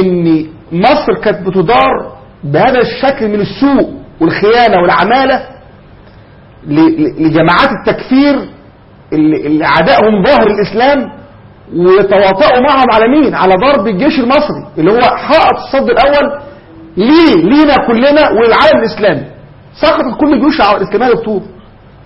إن مصر كانت بتدار بهذا الشكل من السوء والخيانة والعمالة لجماعات التكفير اللي أعدائهم ظاهر الإسلام ويتواطؤوا معهم على مين؟ على ضرب الجيش المصري اللي هو حائط الصد الأول ليه؟ لينا كلنا وللعالم الإسلامي. سقطت كل الجيوش الإسلامية يا دكتور.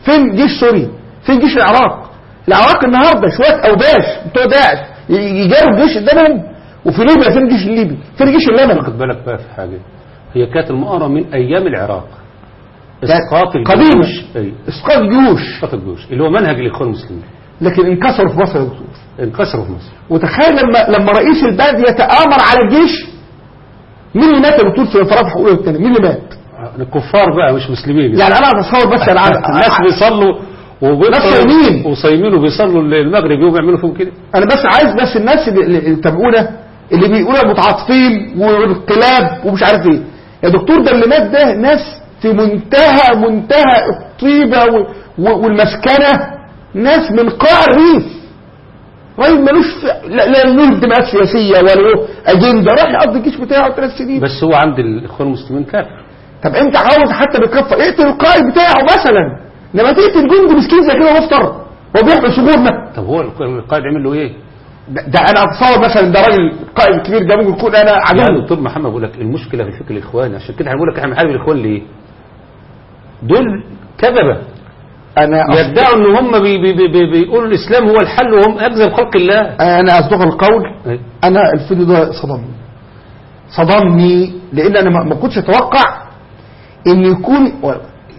فين جيش سوريا؟ فين جيش العراق؟ العراق النهارده شوية أوباش بتوع داعش يجاروا الجيش قدامهم. وفي ليبيا فين الجيش الليبي. فين الجيش اللبناني خد بالك بقى في حاجة. هي كانت المؤامرة من أيام العراق. قديم. الجيوش. إسقاط جيوش إسقاط الجيوش اللي هو منهج الإخوان المسلمين. لكن انكسروا في مصر. يا دكتور انكسروا في مصر. وتخيل لما لما رئيس البلد يتآمر على الجيش مين اللي مات يا دكتور في الانفراد الاولى والثانيه مين اللي مات الكفار بقى مش مسلمين. يعني أنا اتصور بس عايز- الناس بيصلوا ناس صايمين. وصايمين وبيصلوا المغرب يوم يعملوا فيهم كده. أنا بس عايز بس الناس اللي يتابعونا اللي بيقولوا متعاطفين والانقلاب ومش عارف إيه. يا دكتور ده اللي مات ده ناس في منتهى منتهى الطيبة و- و- والمسكنة ناس من قاع الريف. راجل ملوش في- لا لا له انتماءات سياسية ولا له أجندة؟ راح يقضي الجيش بتاعه ثلاث سنين. بس هو عند الإخوان المسلمين كافر. طب أنت عاوز حتى بالكفه اقتل القائد بتاعه مثلا. لما تقتل جندي مسكين زي كده مفتر هو صدورنا طب هو القائد عمل له إيه؟ ده, أنا أتصور مثلا ده راجل قائد كبير ده ممكن يكون أنا يا عدو دكتور محمد بقول لك المشكلة في الفكر الاخواني عشان كده هنقول لك إحنا بنحارب الإخوان ليه؟ دول كذبة. أنا يدعوا إن هم بي بي بي بي بيقولوا الإسلام هو الحل وهم اكذب خلق الله. أنا أصدق القول. أي. أنا الفيديو ده صدمني. صدمني لأن أنا ما كنتش أتوقع إن يكون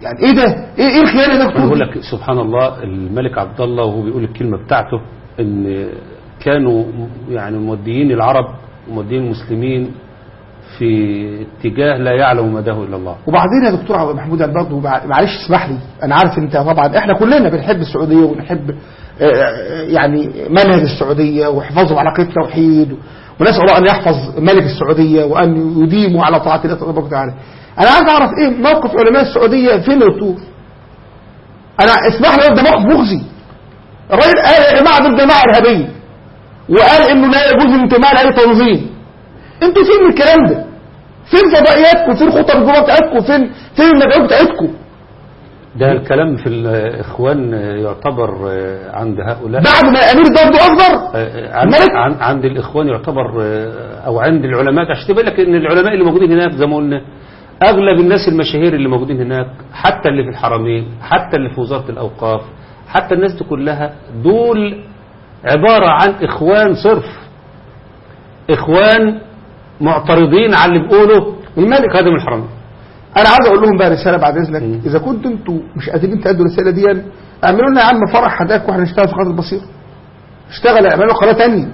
يعني إيه ده؟ إيه إيه الخيانه ده بقول لك سبحان الله الملك عبد الله وهو بيقول الكلمة بتاعته إن كانوا يعني موديين العرب وموديين المسلمين في اتجاه لا يعلم مداه إلا الله وبعدين يا دكتور محمود برضه مع- معلش اسمح لي أنا عارف أنت طبعا إحنا كلنا بنحب السعودية ونحب آه، آه، يعني منهج السعودية وحفاظهم على عقيده التوحيد ونسأل الله أن يحفظ ملك السعودية وأن يديموا على طاعة الله تبارك وتعالى. أنا عايز أعرف إيه موقف علماء السعودية فين يا دكتور؟ أنا اسمح لي ده موقف مخزي. الراجل قال يا جماعة دول جماعة إرهابية وقال إنه لا يجوز الانتماء لأي تنظيم. أنتوا فين الكلام ده؟ فين فضائياتكم فين خطب الجمعه بتاعتكم فين فين المدعوات بتاعتكم ده الكلام في الإخوان يعتبر عند هؤلاء بعد ما الأمير ضربه أخضر عند, الملك؟ عن- عند الإخوان يعتبر آه، أو عند العلماء عشان تبين لك إن العلماء اللي موجودين هناك زي ما قلنا أغلب الناس المشاهير اللي موجودين هناك حتى اللي في الحرمين حتى اللي في وزارة الأوقاف حتى الناس دي كلها دول عبارة عن إخوان صرف. إخوان معترضين على اللي بيقوله الملك خادم الحرمين أنا عايز أقول لهم بقى رسالة بعد إذنك. إذا كنتوا أنتوا مش قادرين تأدوا الرسالة دي اعملوا لنا يا عم فرح هداك وإحنا نشتغل في قناة البصيرة. اشتغل اعملوا قناة ثانية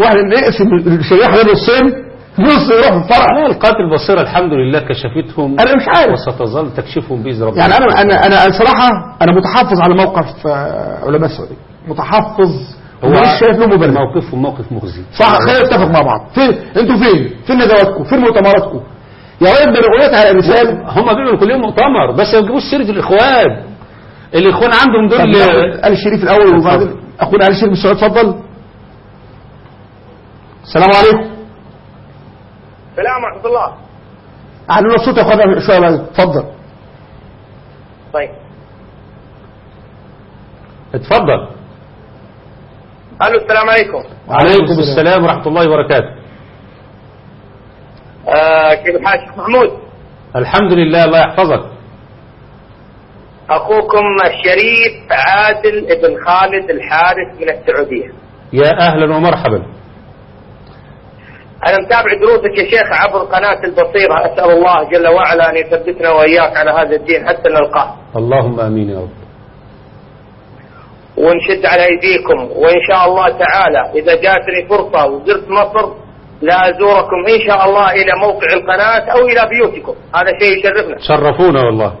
وإحنا نقسم الشريحة ده نصين. نص يروح الفرح. لا القاتل البصيرة الحمد لله كشفتهم. أنا مش عارف. وستظل تكشفهم بإذن ربنا. يعني أنا أنا أنا صراحة أنا متحفظ على موقف آه، علماء السعودية. متحفظ هو ومش شايف له مبرر. موقفهم موقف مخزي. صح خلينا نتفق مع بعض. فين أنتوا فين؟ فين ندواتكم فين مؤتمراتكم. يا أنا قلت على رساله هم بيعملوا كل يوم مؤتمر بس ما يجيبوش سيرة الإخوان. الإخوان عندهم دول آل الشريف الأول وبعدين أخونا آل الشريف من السعوديه اتفضل. السلام عليكم. السلام ورحمة الله. علونا الصوت يا أخوانا شوية بعد. اتفضل. طيب. اتفضل. ألو السلام عليكم. وعليكم السلام ورحمة الله وبركاته. آه كيف الحال شيخ محمود؟ الحمد لله الله يحفظك. أخوكم الشريف عادل ابن خالد الحارث من السعودية. يا أهلا ومرحبا. أنا متابع دروسك يا شيخ عبر قناة البصيرة. أسأل الله جل وعلا أن يثبتنا وإياك على هذا الدين حتى نلقاه. اللهم آمين يا رب. ونشد على أيديكم وإن شاء الله تعالى إذا جاتني فرصة وزرت مصر لا أزوركم إن شاء الله إلى موقع القناة أو إلى بيوتكم. هذا شيء يشرفنا. شرفونا والله.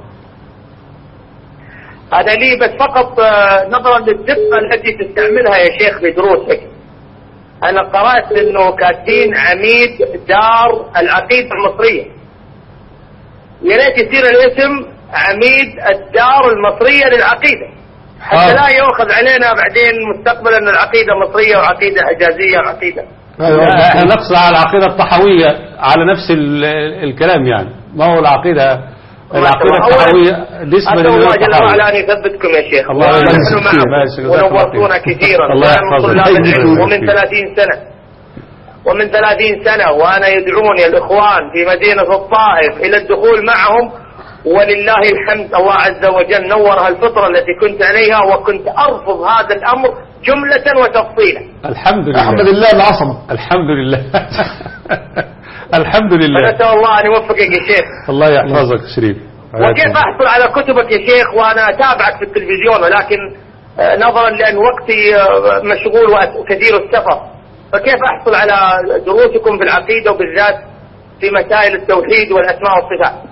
هذا لي بس فقط آه، نظرا للدقة التي تستعملها يا شيخ في دروسك أنا قرأت أنه كاتبين عميد دار العقيدة المصرية. يا ريت يصير الاسم عميد الدار المصرية للعقيدة. حتى حاضر. لا يؤخذ علينا بعدين مستقبلا العقيدة مصرية وعقيدة حجازية وعقيدة. إحنا نقصد على العقيدة الطحوية على نفس ال- الكلام يعني ما هو العقيدة العقيدة الطحوية أسأل الله جل وعلا أن يثبتكم يا شيخ الله الله ونورتونا. كثيرا الله يحفظك. العلم يبارك ومن فيك. 30 سنة ومن 30 سنة وأنا يدعوني الإخوان في مدينة الطائف إلى الدخول معهم ولله الحمد الله عز وجل نور هالفطرة التي كنت عليها وكنت أرفض هذا الأمر جملة وتفصيلا. الحمد لله. احمد الله اللي عصمك الحمد لله. الحمد لله. فنسأل الله أن يوفقك يا شيخ. الله يحفظك شريف. وكيف أحصل على كتبك يا شيخ؟ وأنا أتابعك في التلفزيون ولكن آه، نظرا لأن وقتي آه، مشغول وكثير السفر. فكيف أحصل على دروسكم في العقيده وبالذات في مسائل التوحيد والأسماء والصفات؟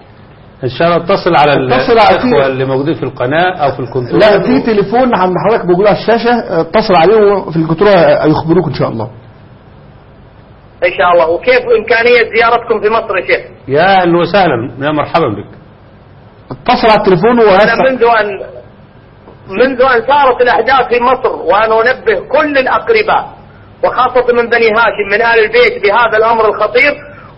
إن شاء الله اتصل على اتصل على الإخوة في- اللي موجودين في القناة أو في الكنترول. لا في تليفون عند حضرتك موجود على الشاشة اتصل عليه وفي الكنترول يخبروك إن شاء الله. إن شاء الله. وكيف إمكانية زيارتكم في مصر يا شيخ؟ يا أهلا وسهلا. يا مرحبا بك. اتصل على التليفون أنا وهسه منذ ان منذ أن صارت الأحداث في مصر وأنا أنبه كل الأقرباء وخاصة من بني هاشم من آل البيت بهذا الأمر الخطير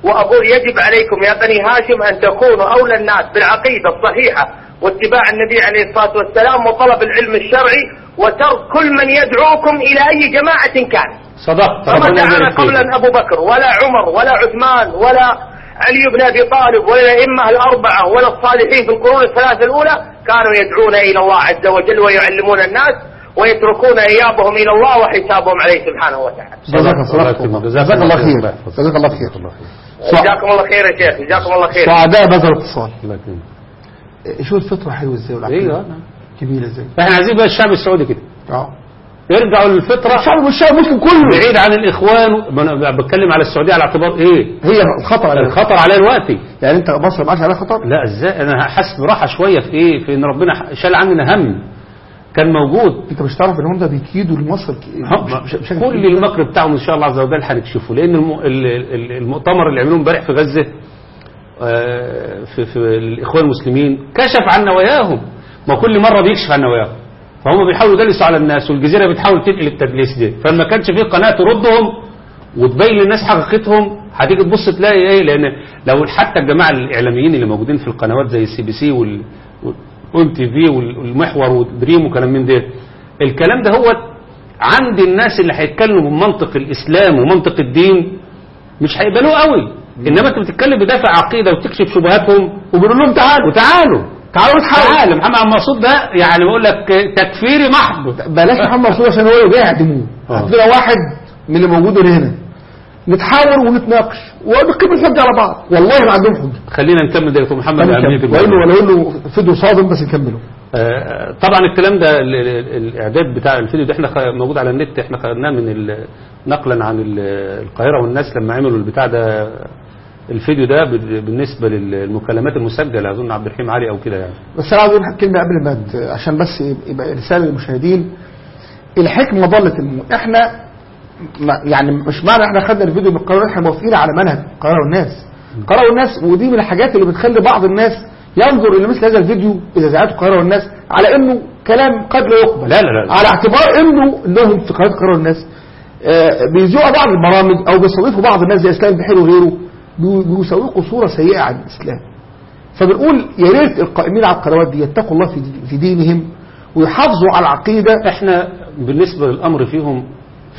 وأقول يجب عليكم يا بني هاشم أن تكونوا أولى الناس بالعقيدة الصحيحة واتباع النبي عليه الصلاة والسلام وطلب العلم الشرعي وترك كل من يدعوكم إلى أي جماعة كان صدقت فما دعانا. قبلا أبو بكر ولا عمر ولا عثمان ولا علي بن أبي طالب ولا الأئمة الأربعة ولا الصالحين في القرون الثلاثة الأولى كانوا يدعون إلى الله عز وجل ويعلمون الناس ويتركون إيابهم إلى الله وحسابهم عليه سبحانه وتعالى. جزاك الله خير. جزاك الله خير. جزاكم الله خير يا شيخ جزاكم الله خير. سعداء بهذا الاتصال. آه، شو الفطرة حلوة إزاي والعقيده أيوه جميله إزاي؟ إحنا عايزين بقى الشعب السعودي كده. آه. يرجعوا للفطرة. الشعب والشعب المسلم كله. بعيد عن الإخوان. ما أنا بتكلم على السعودية على اعتبار إيه؟ هي الخطر على الخطر عليها دلوقتي. يعني أنت مصر ما عادش عليها خطر؟ لا إزاي؟ أنا حاسس براحة شوية في إيه؟ في إن ربنا شال عننا هم. كان موجود. انت مش تعرف ان هم ده بيكيدوا لمصر كل. المكر بتاعهم إن شاء الله عز وجل هنكشفه. لأن الم- ال- ال- المؤتمر اللي عملوه امبارح في غزة آه، في في الإخوان المسلمين كشف عن نواياهم. ما كل مرة بيكشف عن نواياهم. فهم بيحاولوا يدلسوا على الناس والجزيرة بتحاول تنقل التدليس ده فما كانش في قناة تردهم وتبين للناس حقيقتهم هتيجي تبص تلاقي إيه؟ لأن لو حتى الجماعة الإعلاميين اللي موجودين في القنوات زي ال CBC وال وال TV والمحور ودريم وكلام من ده الكلام ده هو عند الناس اللي هيتكلموا بمنطق الإسلام ومنطق الدين مش هيقبلوه قوي. إنما أنت بتتكلم بدافع عقيدة وتكشف شبهاتهم وبنقول لهم تعالوا. وتعالوا تعالوا نتحاول تعالى محمد المقصود ده يعني بقول لك تكفيري محض. بلاش محمد رسول عشان هو اللي بيعدموه آه. واحد من اللي موجودين هنا. نتحاور ونتناقش ونقيم الحجة على بعض. والله ما عندهم حجة. خلينا نكمل ده محمد أهمية الموضوع. ولا يقول له فيديو صادم بس نكمله. آه، طبعا الكلام ده ال- ال- الإعداد بتاع الفيديو ده إحنا موجود على النت. إحنا خدناه من نقلا عن ال- القاهرة والناس لما عملوا البتاع ده الفيديو ده بال- بالنسبة للمكالمات المسجلة أظن عبد الرحيم علي أو كده يعني. بس أنا عاوز أقول كلمة قبل ما عشان بس يبقى رساله للمشاهدين. الحكمة ضلت ما يعني مش معنى إحنا خدنا الفيديو من القرار إحنا موافقين على منهج القرار والناس القرار والناس ودي من الحاجات اللي بتخلي بعض الناس ينظر إلى مثل هذا الفيديو إذا ذاعته القرار والناس على إنه كلام قد لا يقبل. لا، لا، لا. على اعتبار إنه انهم في قناه القرار والناس آه، بيذيعوا بعض البرامج أو بيستضيفوا بعض الناس زي إسلام بحير وغيره. بي- بيسوقوا صورة سيئة عن الإسلام. فبنقول يا ريت القائمين على القنوات دي يتقوا الله في دينهم ويحافظوا على العقيدة. إحنا بالنسبة للأمر فيهم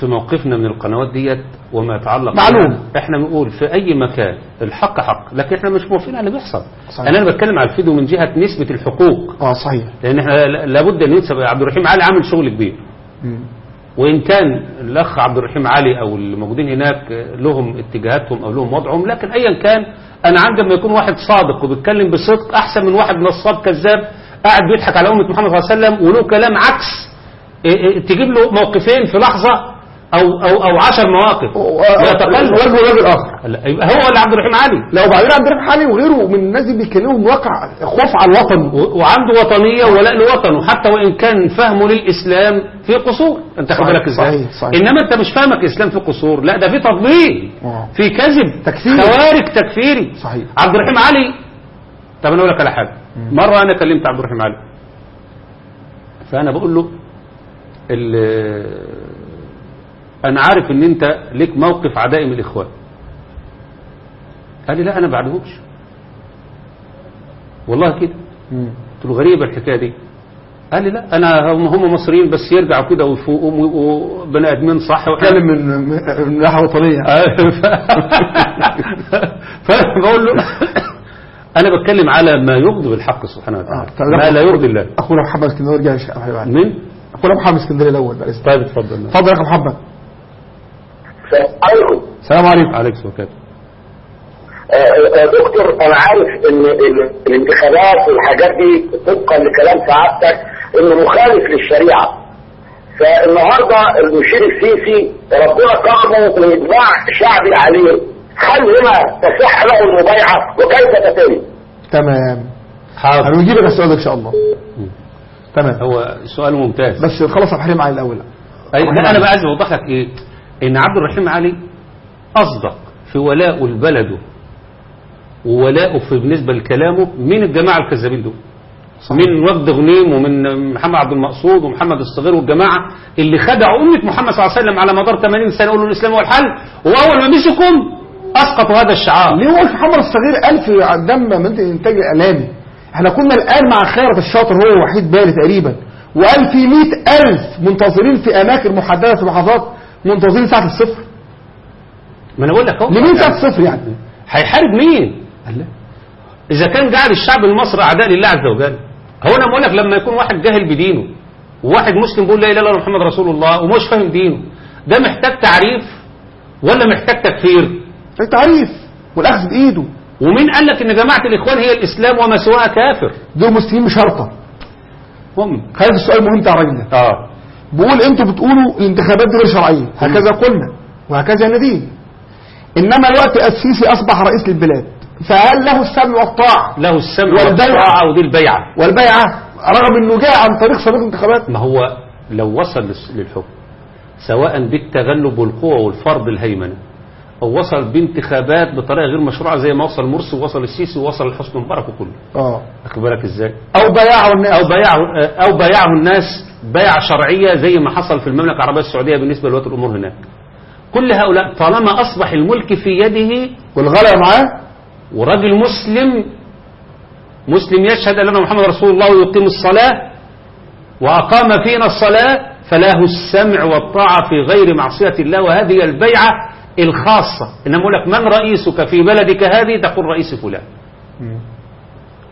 في موقفنا من القنوات ديت وما يتعلق معلوم. بها، إحنا بنقول في أي مكان الحق حق لكن إحنا مش موافقين على اللي بيحصل. صحيح. أنا بتكلم على الفيديو من جهة نسبة الحقوق. آه صحيح. لأن إحنا لا- لابد أن ينسب عبد الرحيم علي عامل شغل كبير. وإن كان الأخ عبد الرحيم علي أو اللي موجودين هناك لهم اتجاهاتهم أو لهم وضعهم لكن ايا كان أنا عندي لما يكون واحد صادق وبيتكلم بصدق أحسن من واحد نصاب كذاب قاعد بيضحك على أمة محمد صلى الله عليه وسلم وله كلام عكس إيه إيه تجيب له موقفين في لحظة أو أو أو 10 مواقف يتقلب وجه لا، يبقى هو اللي عبد الرحيم علي لو بعدين عبد الرحمن علي وغيره من الناس اللي بيتكلموا واقع خوف على الوطن وعنده وطنية ولاء لوطنه حتى وإن كان فهمه للإسلام في قصور أنت خد بالك إزاي صحيح، صحيح. إنما أنت مش فاهمك إسلام في قصور لا ده في تضليل آه. في كذب تكفير. خوارج تكفيري صحيح. عبد الرحيم علي طب أنا أقول لك على حاجة مرة أنا كلمت عبد الرحيم علي فأنا بقول له أنا عارف إن أنت ليك موقف عدائم الإخوان. قال لي لا أنا ما بعدهمش. والله كده. قلت له غريبة الحكاية دي. قال لي لا أنا هم هم مصريين بس يرجعوا كده ويفوقوا ويبقوا بني آدمين صح أتكلم من من ناحيه وطنية. فانا بقول له أنا بتكلم على ما يغضب الحق سبحانه آه، وتعالى طب ما لا يرضي الله. أخونا محمد اسكندريه رجع شيخ أبو حبيب. من؟ أخونا محمد اسكندريه الأول. طيب اتفضل. اتفضل يا اخو محمد. عليكم. السلام عليكم عليك وكاله دكتور أنا عارف إن ال- الانتخابات والحاجات دي طبقا لكلام سعادتك إنه مخالف للشريعة. فالنهاردة المشير السيسي ربنا كرمه واجماع شعبي عليه هل هنا تصح له المبايعة؟ وكيف تتم؟ تمام. حاضر. هنجيبك السؤال ده إن شاء الله. تمام. هو سؤال ممتاز. بس خلص ابو حليم علي الأول. أي لا أنا بقى عايز اوضح لك إيه؟ إن عبد الرحيم علي أصدق في ولاءه لبلده وولاءه في بالنسبة لكلامه من الجماعة الكذابين دول. من وفد غنيم ومن محمد عبد المقصود ومحمد الصغير والجماعة اللي خدعوا أمة محمد صلى الله عليه وسلم على مدار 80 سنة يقولوا الإسلام هو الحل وأول ما مسكوا أسقطوا هذا الشعار. ليه هو محمد الصغير قال في دم من الانتاج الاعلامي إحنا كنا الآن مع خيرة الشاطر هو وحيد بالي تقريبا وقال في مئة ألف منتظرين في أماكن محددة في محافظات منتظرين ساعة الصفر. ما أنا بقول لك أهو. لمين ساعة الصفر يعني؟ هيحارب مين؟ قال لا. إذا كان جعل الشعب المصري أعداء لله عز وجل. هو أنا بقول لك لما يكون واحد جاهل بدينه وواحد مسلم بيقول لا إله إلا الله محمد رسول الله ومش فاهم دينه ده محتاج تعريف ولا محتاج تكفير؟ التعريف والأخذ بإيده. ومين قال لك إن جماعة الإخوان هي الإسلام وما سواها كافر؟ دول مسلمين بشرطة. هم. هذا السؤال مهم بتاع الراجل ده آه. بيقول أنتوا بتقولوا الانتخابات دي غير شرعية. هكذا قلنا وهكذا ندين إنما الوقت السيسي أصبح رئيس للبلاد. فهل له السمع والطاعة. له السمع. والطاعة ودي البيعة. والبيعة. رغم إنه جاء عن طريق صندوق الانتخابات ما هو لو وصل للحكم سواء بالتغلب والقوة والفرض الهيمنة أو وصل بانتخابات بطريقة غير مشروعة زي ما وصل مرسي ووصل السيسي ووصل الحسن مبارك وكله. آه. واخد بالك إزاي؟ أو بيعه الناس. أو بايعه أو بايعه الناس بيعه شرعية زي ما حصل في المملكة العربية السعودية بالنسبة لولاة الأمور هناك. كل هؤلاء طالما أصبح الملك في يده والغلا معاه. وراجل مسلم مسلم يشهد أن محمد رسول الله ويقيم الصلاة وأقام فينا الصلاة فله السمع والطاعة في غير معصية الله وهذه البيعة الخاصة. إنما أقول لك من رئيسك في بلدك هذه؟ تقول رئيس فلان.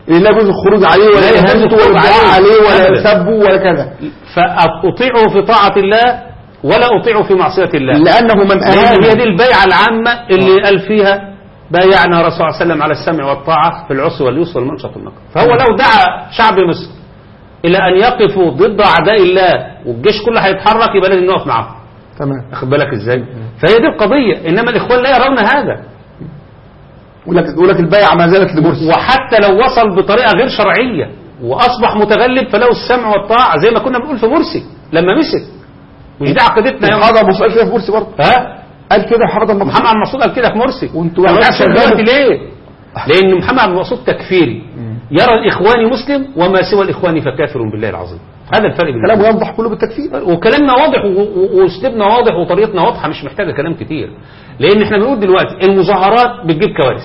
لا يجوز الخروج عليه ولا الخروج ولا عليه. ولا. يسبه ولا كذا. فأطيعه في طاعة الله ولا أطيعه في معصية الله. لأنه من لأن هي دي البيعة العامة اللي قال فيها بايعنا رسول الله صلى الله عليه وسلم على السمع والطاعة في العسر واليسر والمنشط والنقر فهو لو دعا شعب مصر إلى أن يقفوا ضد أعداء الله والجيش كله هيتحرك يبقى لازم نقف معاهم. تمام. واخد بالك إزاي؟ فهي دي القضية إنما الإخوان لا يرون هذا. يقول لك يقول لك البيعه ما زالت لمرسي وحتى لو وصل بطريقة غير شرعية وأصبح متغلب فله السمع والطاعة زي ما كنا بنقول في مرسي لما مسك. مش دي عقيدتنا يا هذا ابو سؤال كده في مرسي برضه. ها؟ قال كده المقصود محمد المقصود قال كده في مرسي وانتوا شغالة. دلوقتي ليه؟ لأن محمد المقصود تكفيري. يرى الإخواني مسلم وما سوى الإخوان فكافر بالله العظيم. هذا الفرق كلامه ينضح كله بالتكفير. وكلامنا واضح واسلوبنا واضح وطريقتنا واضحة مش محتاجة كلام كتير. لأن إحنا بنقول دلوقتي المظاهرات بتجيب كوارث.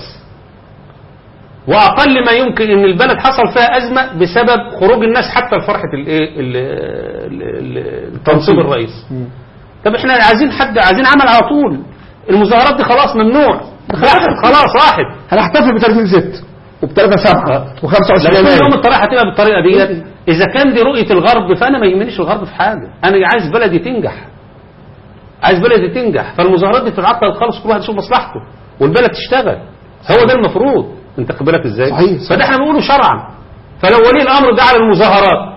وأقل ما يمكن إن البلد حصل فيها أزمة بسبب خروج الناس حتى لفرحة الايه ال- ال- ال- تنصيب. الرئيس. طب إحنا عايزين حد عايزين عمل على طول. المظاهرات دي خلاص ممنوع. خلاص راحت هنحتفل ب 30 6 وب 3 7 و 25 لكن يوم يناير الطريقة هتبقى بالطريقة ديت. إذا كان دي رؤية الغرب فأنا ما يهمنيش الغرب في حاجة. أنا عايز بلدي تنجح. عايز بلدي تنجح. فالمظاهرات دي تتعطل خالص كل واحد يشوف مصلحته والبلد تشتغل. هو ده المفروض. أنت خد بالك إزاي؟ صحيح. فده إحنا بنقوله شرعا. فلو ولي الأمر دعا للمظاهرات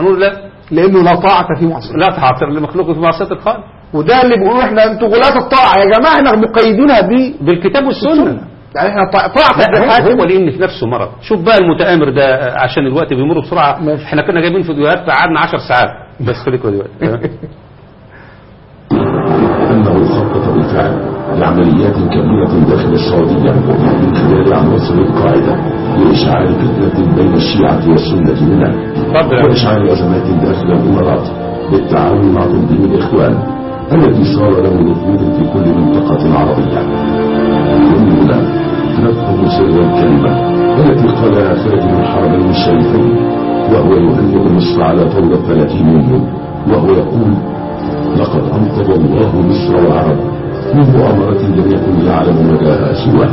هنقول لا. لأنه لا طاعة في معصيه لا تعطل لمخلوق في معصية الخالق. وده اللي بيقولوا إحنا أنتوا غلاة الطاعة. يا جماعة إحنا مقيدينها بالكتاب والسنة. يعني إحنا طاعة الحاكم هو لأن في نفسه مرض. شوف بقى المتآمر ده آه، عشان الوقت بيمر بسرعة. ماشي. إحنا كنا جايبين فيديوهات قعدنا 10 ساعات. بس خليكوا دلوقتي تمام؟ أنه خطط بالفعل لعمليات كبيرة داخل السعودية من خلال عناصر القاعدة لإشعال فتنة بين الشيعة والسنة منها وإشعال أزمات داخل الإمارات بالتعاون مع تنظيم الإخوان الذي صار له نفوذ في كل منطقة عربية. نفهم سر الكلمة التي قالها خادم الحرمين الشريفين وهو يهنئ مصر على طول الثلاثين يوم وهو يقول لقد أنقذ الله مصر والعرب من مؤامرة لم يكن يعلم مداها سواه.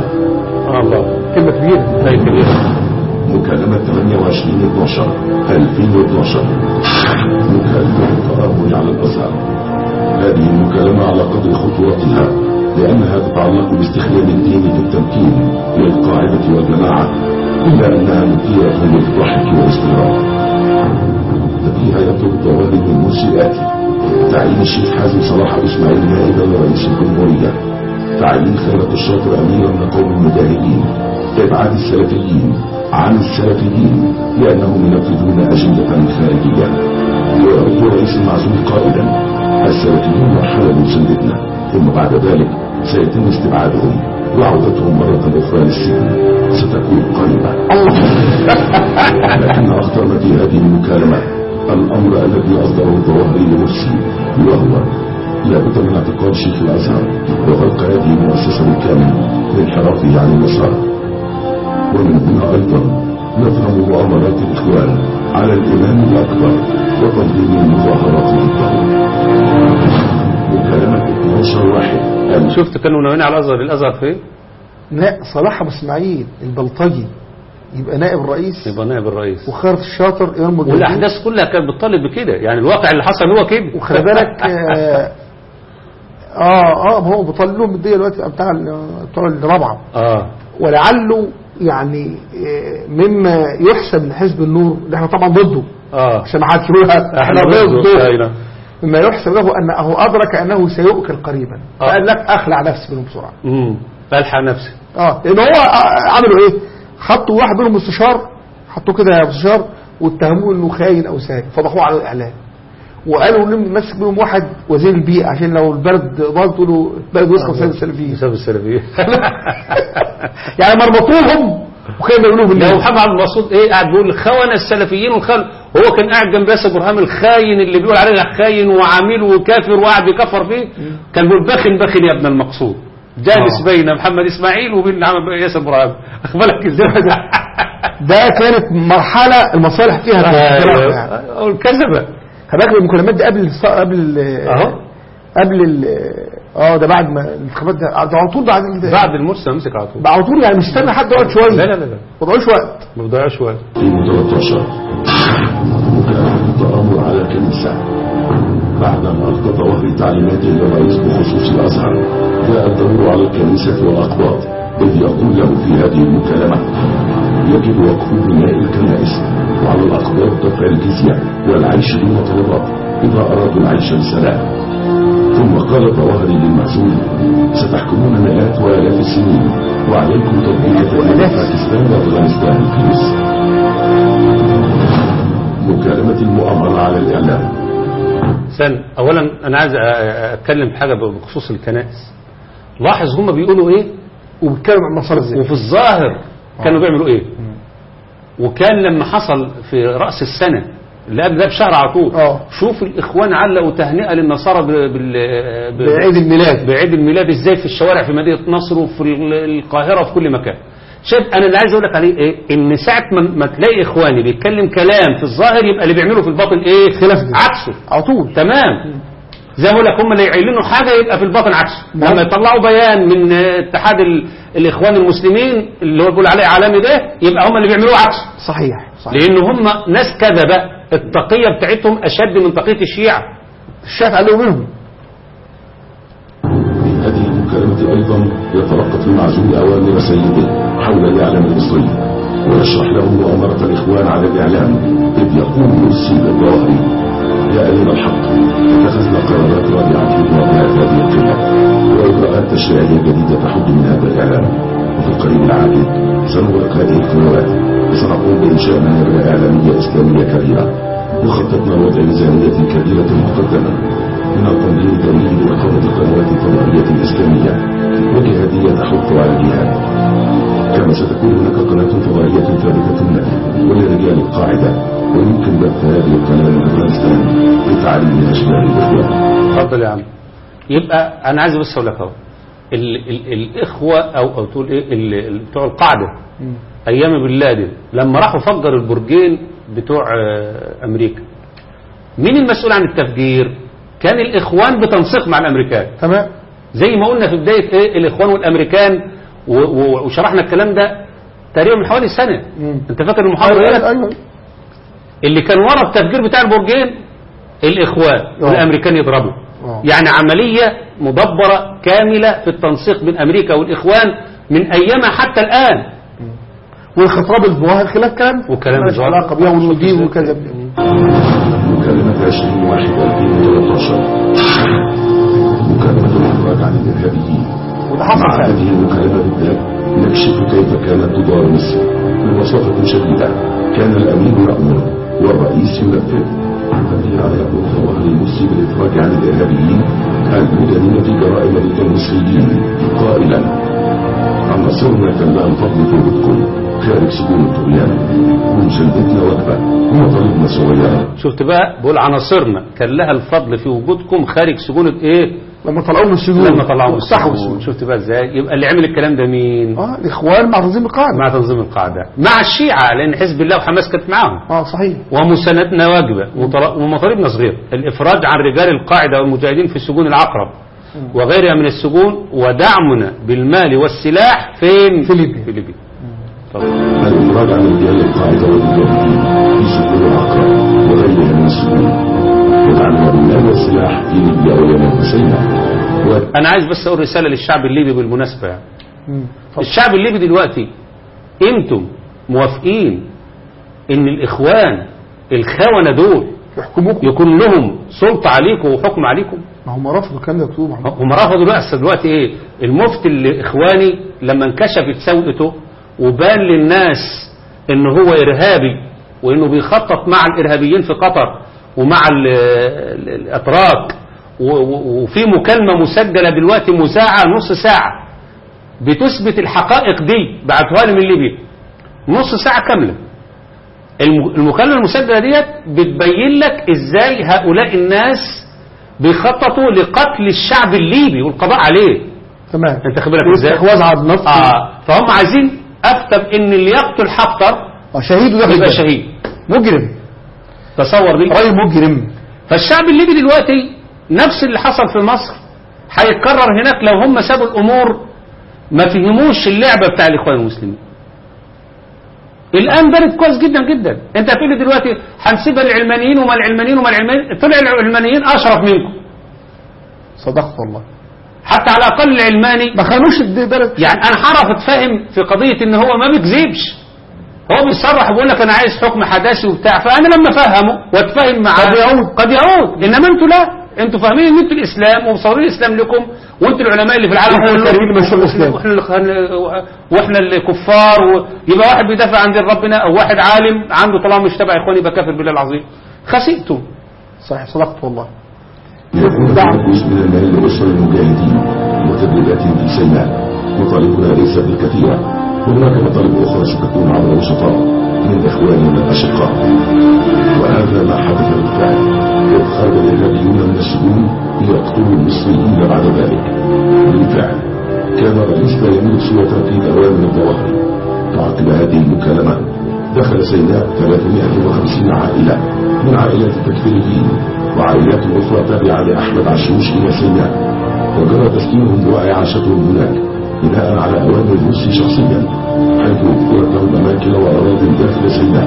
الله كلمة كبيرة. أي كبير مكالمة 28 12 2012 مكالمة التآمل على الأزهر هذه المكالمة على قدر خطورتها لأنها تتعلق باستخدام الدين في التمكين للقاعدة والجماعة إلا أنها مثيرة للضحك والاستغراب. ففيها يطلب من مرسي آتي تعيين الشيخ حازم صلاح إسماعيل نائبا لرئيس الجمهورية تعيين خيرة الشاطر أميرا لقوم المجاهدين إبعاد السلفيين عن السلفيين لأنهم ينفذون أجندة خارجية. ويرد رئيس المعزول قائلا السلفيون حللوا سندتنا ثم بعد ذلك سيتم استبعادهم وعودتهم مرة أخرى للسجن ستكون قريبة. لكن أخطر ما في هذه المكالمة الأمر الذي أصدره الظواهري لمرسي وهو لابد من اعتقال شيخ الأزهر وغلق هذه المؤسسة بالكامل لانحرافه عن المسار ومن هنا أيضا نفهم مؤامرات الإخوان على الإمام الأكبر وتنظيم المظاهرات ضده. مكالمة 12 واحد شفت كانوا ناويين على الأزهر الأزهر فين؟ نا صلاح أبو إسماعيل البلطجي يبقى نائب الرئيس. يبقى نائب الرئيس. وخالد الشاطر إمام المجاهدين والأحداث كلها كانت بتطالب بكده. يعني الواقع اللي حصل هو كده. وخلي بالك آه آه, آه ما هو بيطلع لهم الديه دلوقتي بتاع بتوع الرابعة. آه. ولعله يعني آه، مما يحسب لحزب النور اللي إحنا طبعا ضده. آه. عشان ما حدش يقول إحنا ضده. مما يحسب له انه أدرك أنه سيؤكل قريبا. آه. فقال لك أخلع نفسي منهم بسرعة. امم ألحق نفسي. آه. لأن هو آه، عملوا إيه؟ حطوا واحد منهم مستشار حطوه كده مستشار واتهموه إنه خاين أو سارق فضحوه على الاعلام وقالوا إنه مسك منهم واحد وزير البيئة عشان لو البرد ضل تقولوا البرد وسخ بسبب السلفيين بسبب السلفيين يعني مربطوهم بيقولوا لو بالله محمد عبد المقصود إيه قاعد بيقول خونه السلفيين والخل هو كان قاعد جنب ياسر برهام الخاين اللي بيقول عليه خاين وعميل وكافر وقاعد بيكفر فيه. كان بيقول بخن بخن يا ابن المقصود. جالس بين محمد إسماعيل وبين ياسر برهام. اخد بالك إزاي ده كانت مرحلة المصالح فيها. أيوة. الكذبة. خلي بالك المكالمات دي قبل قبل قبل آه ده بعد ما الانتخابات ده على طول بعد بعد المرسى مسك على طول. على طول يعني مش استنى حد يقعد شوية. لا لا لا ما تضيعوش وقت. ما بضيعش وقت. 2013 مكالمة التآمر على الكنيسة بعد أن ألقى ظواهر تعليماته للرئيس بخصوص الأزهر جاء الدور على الكنيسة والأقباط إذ يقول له في هذه المكالمة يجب وقف بناء الكنائس وعلى الأقباط دفع الجزية والعيش دون طلبات إذا أرادوا العيش بسلام ثم قال الظواهر للمعزول. ستحكمون مئات وآلاف السنين وعليكم تطبيق باكستان وأفغانستان. الفلوس مكالمة المؤامرة على الإعلام. سن اولا أنا عايز أ- أ- أتكلم في حاجة بخصوص الكنائس. لاحظ هم بيقولوا إيه؟ وبيتكلم عن المسار إزاي وفي الظاهر كانوا بيعملوا إيه؟ وكان لما حصل في رأس السنة قبل ده بشهر على طول. شوف الإخوان علقوا تهنئة للنصارى بعيد الميلاد. بعيد الميلاد إزاي في الشوارع في مدينة نصر وفي ال- القاهرة وفي كل مكان. شايف أنا اللي عايز أقول لك عليه إيه؟ إن ساعة ما, ما تلاقي إخواني بيتكلم كلام في الظاهر يبقى اللي بيعمله في الباطن إيه؟ خلاف. عكسه. على طول. تمام. زي ما لك هم اللي يعلنوا حاجة يبقى في الباطن عكسه. نعم. لما يطلعوا بيان من اتحاد ال- الإخوان المسلمين اللي هو بيقول عليه عالمي ده يبقى هم اللي بيعملوه عكسه. صحيح صحيح. لأن هم ناس كذبة. التقية بتاعتهم أشد من تقية الشيعة. الشاف عليه منهم. هذه المكالمة أيضا يتلقط المعزول أوامر سيده حول الإعلام المصري. ويشرح له مؤامرة الإخوان على الإعلام إذ يقول مرسي للظواهري يا أمين الحق اتخذنا قرارات رادعة في مواجهة هذه القلة وإجراءات تشريعية جديدة تحد من هذا الإعلام. وفي القريب العاجل سنغلق هذه القنوات. وسنقوم بإنشاء منابر إعلامية إسلامية كبيرة. وخططنا وضع ميزانية كبيرة مقدمة. من التنظيم الدولي لإقامة قنوات فضائية إسلامية وجهادية تحث على الجهاد كما ستكون هناك قناة فضائية ثابتة لنا. ولرجال القاعدة ويمكن بث هذه القناة من أفغانستان لتعليم أشباه الإخوان. اتفضل يا عم. يبقى أنا عايز بس أقول لك أهو. ال- ال- الإخوة أو أو تقول ال- بتوع القاعدة مم. أيام بن لادن لما راحوا فجروا البرجين بتوع آه، أمريكا مين المسؤول عن التفجير كان الإخوان بتنسيق مع الأمريكان تمام زي ما قلنا في بداية إيه الإخوان والأمريكان و- و- وشرحنا الكلام ده تقريبا من حوالي سنة مم. أنت فاكر المحاضره أيوه إيه أيوه اللي كان ورا التفجير بتاع البرجين الإخوان آه. والأمريكان يضربوا. يعني عملية مدبرة كاملة في التنسيق بين أمريكا والإخوان من أيامها حتى الآن. والخطاب الظاهر خلاف كلام؟ وكلام مالهاش الظاهر. علاقة بيها والمدير وكذا. مكالمة 20 واحد 2013 مكالمة الإخراج عن الإرهابيين وده حصل فعلا. هذه المكالمة بالذات نكشف كيف كانت تدار مصر. ببساطة شديدة كان الأمين يأمر والرئيس ينفذ الذي على يقول ظواهر المسلم بالإخراج عن الإرهابيين المدنين في جرائم ضد المصريين قائلا أن صرنا كان لها الفضل في وجودكم خارج سجون الطغيان ومشلتنا وجبة ومطالبنا صغيرة شفت بقى؟ بقول عناصرنا. كان لها الفضل في وجودكم خارج سجون إيه لما طلعوه من السجون. لما طلعوا من السجون. شفت بقى إزاي؟ يبقى اللي عمل الكلام ده مين؟ آه الإخوان مع تنظيم القاعدة. مع تنظيم القاعدة. مع الشيعة لأن حزب الله وحماس كانت معاهم. آه صحيح. ومساندتنا واجبة. وطل- ومطالبنا صغيرة الإفراج عن رجال القاعدة والمجاهدين في سجون العقرب. وغيرها من السجون ودعمنا بالمال والسلاح فين؟ في ليبيا. في ليبيا. طب. الإخراج عن رجال القاعدة والمجاهدين في سجون العقرب. وغيرها من السجون. والسلاح أنا عايز بس أقول رسالة للشعب الليبي بالمناسبة. يعني. الشعب الليبي دلوقتي أنتم موافقين إن الإخوان الخونة دول يحكموكم. يكون لهم سلطة عليكم وحكم عليكم؟ ما هم رفضوا الكلام ده يا دكتور هم رفضوا دلوقتي دلوقتي إيه؟ المفتي الاخواني لما انكشفت سوءته وبان للناس إن هو إرهابي وإنه بيخطط مع الإرهابيين في قطر ومع ال- ال- الأتراك و- و- وفي مكالمة مسجلة دلوقتي مذاعة نص ساعة بتثبت الحقائق دي بعتوها لي من ليبيا. نص ساعة كاملة. الم- المكالمة المسجلة ديت بتبين لك إزاي هؤلاء الناس بيخططوا لقتل الشعب الليبي والقضاء عليه. تمام. أنت خد بالك إزاي؟ على النفط آه. فهم عايزين اكتب إن اللي يقتل حفتر آه شهيد وياخد يبقى. شهيد. مجرم. تصور دي راجل مجرم. فالشعب الليبي دلوقتي نفس اللي حصل في مصر هيتكرر هناك لو هم سابوا الأمور ما فهموش اللعبة بتاع الإخوان المسلمين. الآن بارد كويس جدا جدا. أنت هتقول لي دلوقتي هنسيبها للعلمانيين وما العلمانيين وما العلمانيين؟ طلع العلمانيين أشرف منكم. صدقت والله. حتى على الأقل العلماني. ما خانوش يعني أنا هعرف اتفهم في قضية إن هو ما بيكذبش. هو بيصرح وبيقول لك أنا عايز حكم حداثي وبتاع. فأنا لما أفهمه وأتفاهم معاه قد يعود. قد يعود. إنما أنتوا لا. أنتوا فاهمين إن أنتوا الإسلام ومصورين الإسلام لكم وأنتوا العلماء اللي في العالم كله. وإحنا اللي وإحنا اللي كفار و... يبقى واحد بيدافع عن دين ربنا أو واحد عالم عنده طالما مش تبع إخواني يبقى كافر بالله العظيم. خسئتم صحيح صدقت والله. جزء من المال لأسر المجاهدين وتدريبات في سيناء مطالبنا ليست بالكثيرة؟ هناك مطالب أخرى ستكون على الوسطاء من إخواننا الأشقاء. وهذا ما حدث بالفعل إذ خرج الإرهابيون من السجون ليقتلوا المصريين بعد ذلك. بالفعل كان الرئيس لا سوى تنفيذ أوامر الظواهر تعقب هذه المكالمة دخل سيناء 350 عائلة من عائلات التكفيريين وعائلات أخرى تابعة لأحمد عشوش إلى سيناء وجرى تسكينهم وإعاشتهم هناك بناء على أوامر مرسي شخصيا. حيث لهم أماكن وأراضي داخل سيناء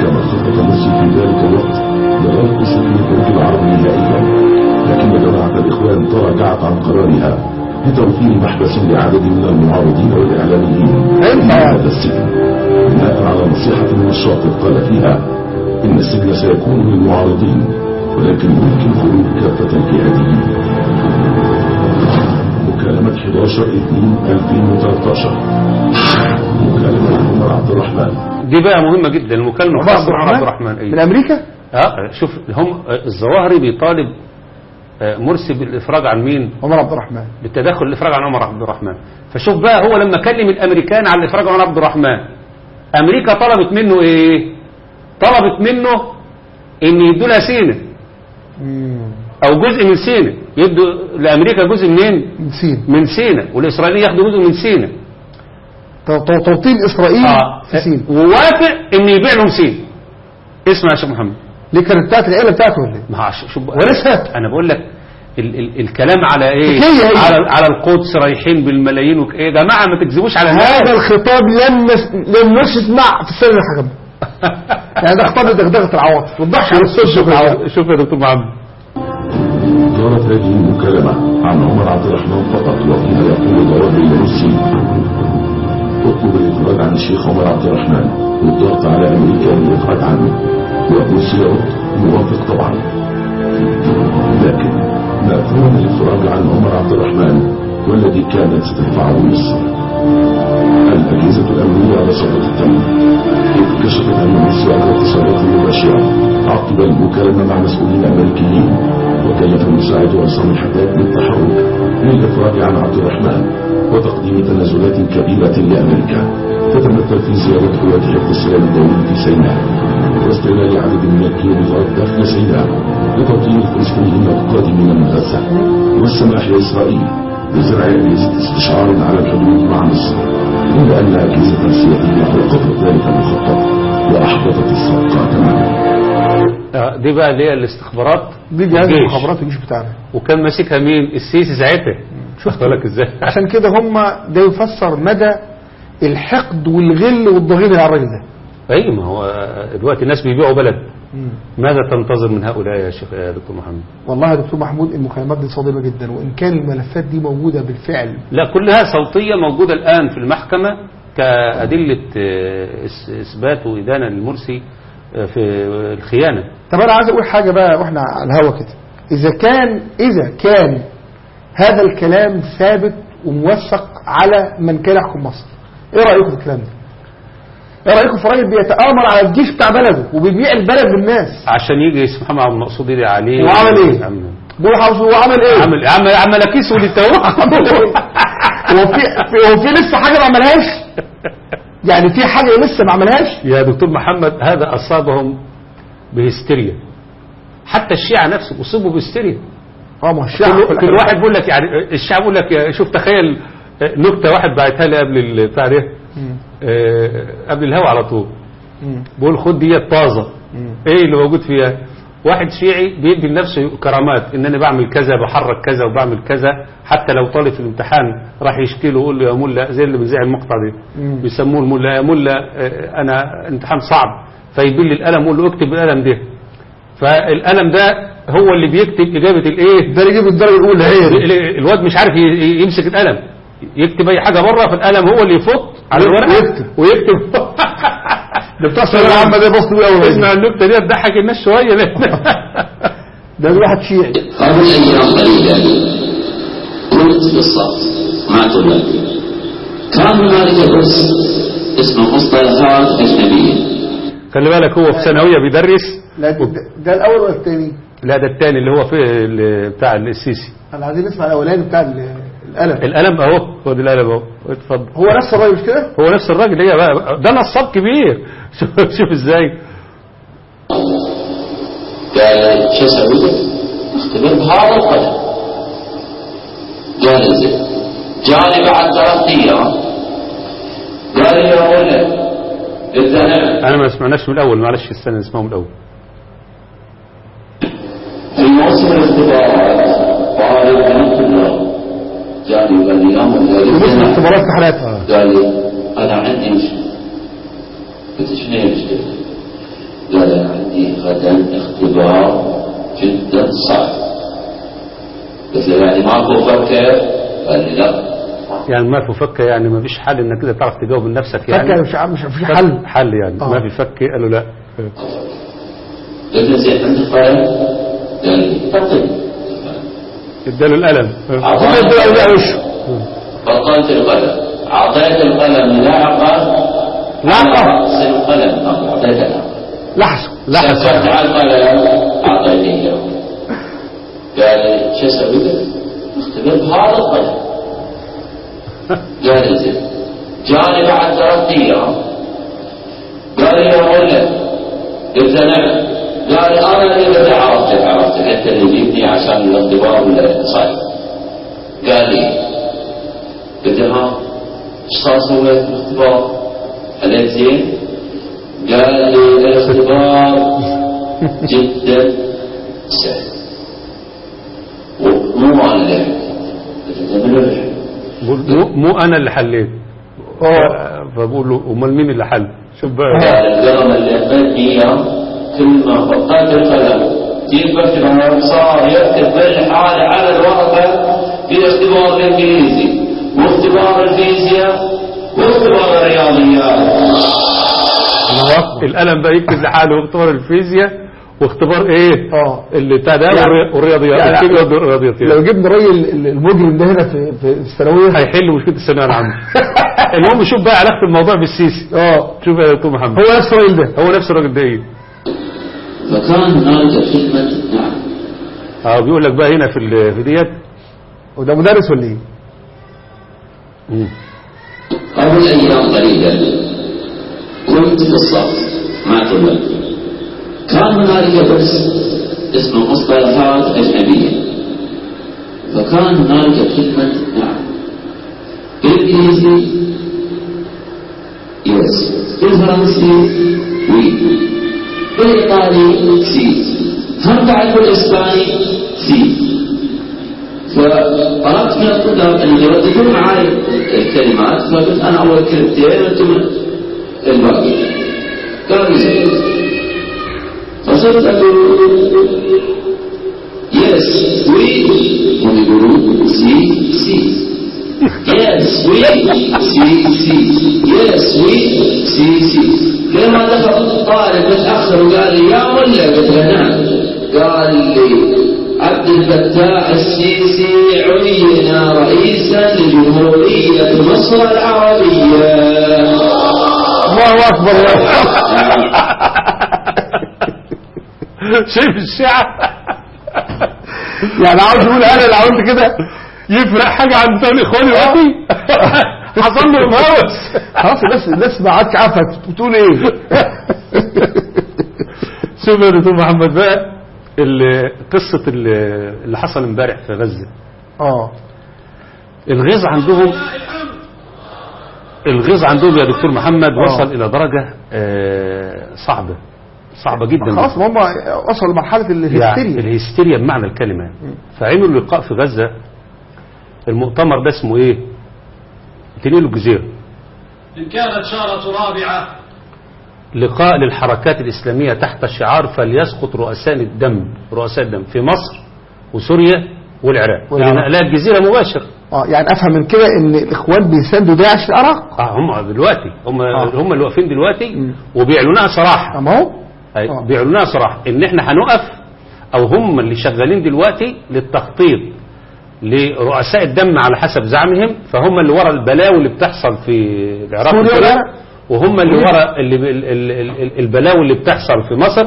كما خطط مرسي في ذلك الوقت لغلق سفينة برج العرب نهائيا لكن جماعة الإخوان تراجعت عن قرارها بتوفير محبس لعدد من المعارضين والإعلاميين في هذا السجن. بناء على نصيحة من الشاطئ قال فيها إن السجن سيكون للمعارضين ولكن يمكن خروج كافة الجهاديين. مكالمة 11 2 2013 مكالمة عمر عبد الرحمن. دي بقى مهمة جدا المكالمة عمر عبد عمر عبد الرحمن؟ الرحمن من أمريكا؟ آه شوف هم الظواهري بيطالب آه، مرسي بالإفراج عن مين؟ عمر عبد الرحمن. بالتدخل الإفراج عن عمر عبد الرحمن. فشوف بقى هو لما كلم الأمريكان على الإفراج عن عمر عبد الرحمن أمريكا طلبت منه إيه؟ طلبت منه إن يدوا لها سينا مم. أو جزء من سيناء. يدوا لأمريكا جزء منين؟ من سين من سيناء. والإسرائيليين ياخدوا جزء من تو- توطين إسرائيل آه. في سين ووافق ان يبيع لهم سين اسمع يا شيخ محمد. ليه كانت بتاعت العيلة بتاعته ولا إيه؟ ما شوف ولسه أنا بقول لك ال ال الكلام على إيه؟ هي هي. على على القدس رايحين بالملايين وك... يا جماعة ما تكذبوش على هذا الخطاب لم. لم نسمع في السنة اللي يعني ده خطاب دغدغه العواطف. ما تضحش على السوشيال. شوف يا دكتور محمد. دارت هذه المكالمة عن عمر عبد الرحمن فقط وفيها يقول جواب للروسي أطلب الإخراج عن الشيخ عمر عبد الرحمن. والضغط على أمريكا للإخراج عنه. والروسي يرد موافق طبعا. لكن كان الإخراج عن عمر عبد الرحمن والذي كانت ستدفعه مصر الأجهزة الأمنية رصدت التم إذ كشفت أن مصر أجرت اتصالات مباشرة عقب المكالمة مع مسؤولين أمريكيين. وكلف المساعد عصام الحداد بالتحرك للإخراج عن عبد الرحمن وتقديم تنازلات كبيرة لأمريكا. تتمثل في زيارة قوات حفظ السلام الدولي في سيناء. واستغلال عدد من الكيلومترات داخل سيناء لتوطين الفلسطينيين القادمين من غزة. والسماح لإسرائيل بزرع استشعار على الحدود مع مصر. إلا أن أجهزة سيادية رفضت ذلك المخطط وأحبطت الصفقة تماما آه، دي بقى اللي هي الاستخبارات دي جهاز. المخابرات الجيش بتاعنا. وكان ماسكها مين؟ السيسي ساعتها. شفت بالك إزاي؟ عشان كده هم ده يفسر مدى الحقد والغل والضغينة على الراجل ده. أي ما هو آه، دلوقتي الناس بيبيعوا بلد. ماذا تنتظر من هؤلاء يا شيخ يا دكتور محمد؟ والله يا دكتور محمود المكالمات دي صادمة جدا وإن كان الملفات دي موجودة بالفعل. لا كلها صوتية موجودة الآن في المحكمة كأدلة آه، إثبات وإدانة للمرسي. آه، في الخيانة. طب أنا عايز أقول حاجة بقى وإحنا على الهوا كده. إذا كان إذا كان هذا الكلام ثابت وموثق على من كان يحكم مصر. إيه رأيكم في الكلام ده؟ إيه رأيكم في راجل بيتآمر على الجيش بتاع بلده وبيبيع البلد للناس؟ عشان يجي اسم محمد عبد المقصود يدعي عليه. وعمل إيه؟ عمل بيقول حافظ هو عمل إيه؟ عمل عمل عمل كيس ودي هو في في- هو في لسه حاجة ما عملهاش؟ يعني في حاجة لسه ما عملهاش؟ يا دكتور محمد هذا أصابهم بهستيريا. حتى الشيعة نفسه أصيبوا بهستيريا. آه ما الشعب كل, كل واحد بيقول لك يعني الشعب بيقول لك شوف تخيل آه، نكتة واحد بعتها لي قبل ال- بتاع ده. آه، قبل الهوا على طول. مم. بقول خد ديت طازة. إيه اللي موجود فيها؟ واحد شيعي بيدي لنفسه كرامات ان أنا بعمل كذا بحرك كذا وبعمل كذا حتى لو طالب في الامتحان راح يشكي له يقول له يا ملا زي اللي بيذيع المقطع ده مم. بيسموه الملا يا ملا آه، أنا امتحان صعب فيبل القلم يقول له اكتب القلم ده فالقلم ده هو اللي بيكتب إجابة الايه ده اللي يجيب الدرجة الأولى هي دي. ال- الواد مش عارف يمسك القلم يكتب أي حاجة بره فالقلم هو اللي يفط على الورقة ويكتب. ويكتب ده بتاع الثانويه العامه ده بسط قوي اسمع النكته دي تضحك الناس شوية. لأن ده واحد شيعي. قبل أيام قليلة كنت بالصف مع طلابي كان هنالك درس اسمه مصطلحات أجنبية. خلي بالك هو في ثانوية بيدرس. لا ده, ده الأول ولا الثاني لا ده الثاني اللي هو في ال- بتاع السيسي. أنا عايزين نسمع الأولاني بتاع القلم القلم أهو هو ده القلم أهو. اتفضل. هو نفس الراجل مش كده؟ هو نفس الراجل هي بقى ده نصاب كبير. شوف شوف إزاي. قال شو أسوي؟ اختبر بهذا القدم قال زين جاني بعد ثلاث أيام. قال لي يا ولد أنا ما سمعناش من الأول معلش استنى نسمعه من الأول. جاني قال لي يا ولد قال لي ومثل. اختبارات امتحانات قال لي أنا عندي مشكلة. قلت شنو هي المشكلة؟ قال أنا عندي غدا اختبار جدا صعب. قلت له يعني ماكو فكر قال لي لا. يعني ما في فكة يعني ما فيش حل إنك كده تعرف تجاوب من نفسك فكر يعني. مش مش في حل. حل يعني. آه. ما في فك قال له لا. قلت له زين عندك قلم؟ قال لي طيب. اداله القلم أعطاني يدي له القلم. وشه. بطلت القلم. أعطيت القلم لعقه رأس القلم. اعطيته لحظة لحظة. سكرت على القلم. اعطيته إياه. قال لي شو أسوي لك؟ اختبر بهذا القلم. قال لي زين. جاني بعد ثلاث أيام. قال لي يا ولد قلت له نعم. قال لي أنا اللي بدي عرفتك انت كان يجيبني عشان الاختبار الصعب قال لي قلت له ها إيش صار سويت في الاختبار؟ حليت زين؟ قال لي الاختبار جدا سهل ومو أنا اللي حليت. اللي مو, مو أنا اللي حليت فبقول له أمال مين اللي حل شوف بقى قال القلم اللي اعطيتني اياه كل ما فقدت القلم جيت بكتب صار يكتب بالحالة على الورقة في اختبار الإنجليزي واختبار الفيزياء واختبار الرياضيات. القلم بقى يكتب لحاله اختبار الفيزياء واختبار إيه؟ آه. اللي بتاع ده يعني- والري- والرياضيات. يعني- والرياضيات لو جبنا الراجل المجرم ده هنا في في الثانوية. هيحل مشكلة الثانوية العامة. المهم شوف بقى علاقة الموضوع بالسيسي. آه. شوف يا دكتور محمد. هو نفس الراجل ده. هو نفس الراجل ده. إيه فكان هناك خدمة نعم. آه بيقول لك بقى هنا في ال- في ديت؟ وده مدرس ولا إيه؟ قبل أيام قليلة كنت في الصف مع طلاب. كان هنالك درس اسمه مصطلحات أجنبية. فكان هنالك خدمة نعم. بالإنجليزي yes. بالفرنسي oui. بالإيطالي sì هم بعد بالإسباني sí فطلبت من الطلاب أن يرددوا معي الكلمات فقلت أنا أول كلمتين وأنتم الباقي قالوا زين فصرت أقول yes oui هم يقولون sí sí yes oui sí sí yes oui sí sí كلما دخل طالب متاخر وقال لي يا ملا قلت له نعم قال لي عبد الفتاح السيسي عين رئيسا لجمهورية مصر العربية. الله الله شايف الشعب يعني عاوز يقول أنا اللي عملت كده. يفرق حاجة عن بتوع الاخوان دلوقتي حصل له مهوس خلاص الناس الناس ما عادش عارفه بتقول إيه؟ شوف يا دكتور محمد بقى. ال- قصة ال- اللي حصل امبارح في غزة. آه. الغيظ عندهم الغيظ عندهم يا دكتور محمد وصل إلى درجة آه، صعبة. صعبة جدا. خلاص ما هم وصلوا لمرحلة يعني الهستيريا الهستيريا بمعنى الكلمة. فعملوا اللقاء في غزة المؤتمر ده اسمه إيه؟ تنين الجزيرة. إن كانت شارة رابعة. لقاء للحركات الإسلامية تحت شعار فليسقط رؤساء الدم رؤساء الدم في مصر وسوريا والعراق. يعني نقلها الجزيرة مباشر. آه يعني أفهم من كده إن الإخوان بيساندوا داعش في العراق؟ آه هم دلوقتي. هم آه. هم اللي واقفين دلوقتي. وبيعلنوها صراحة. اما هو؟ أي آه. بيعلنوها صراحة. إن إحنا هنقف أو هم اللي شغالين دلوقتي للتخطيط لرؤساء الدم على حسب زعمهم فهم اللي ورا البلاوي اللي بتحصل في العراق سوريا وكده، والعراق. وهم اللي ورا اللي البلاوي اللي بتحصل في مصر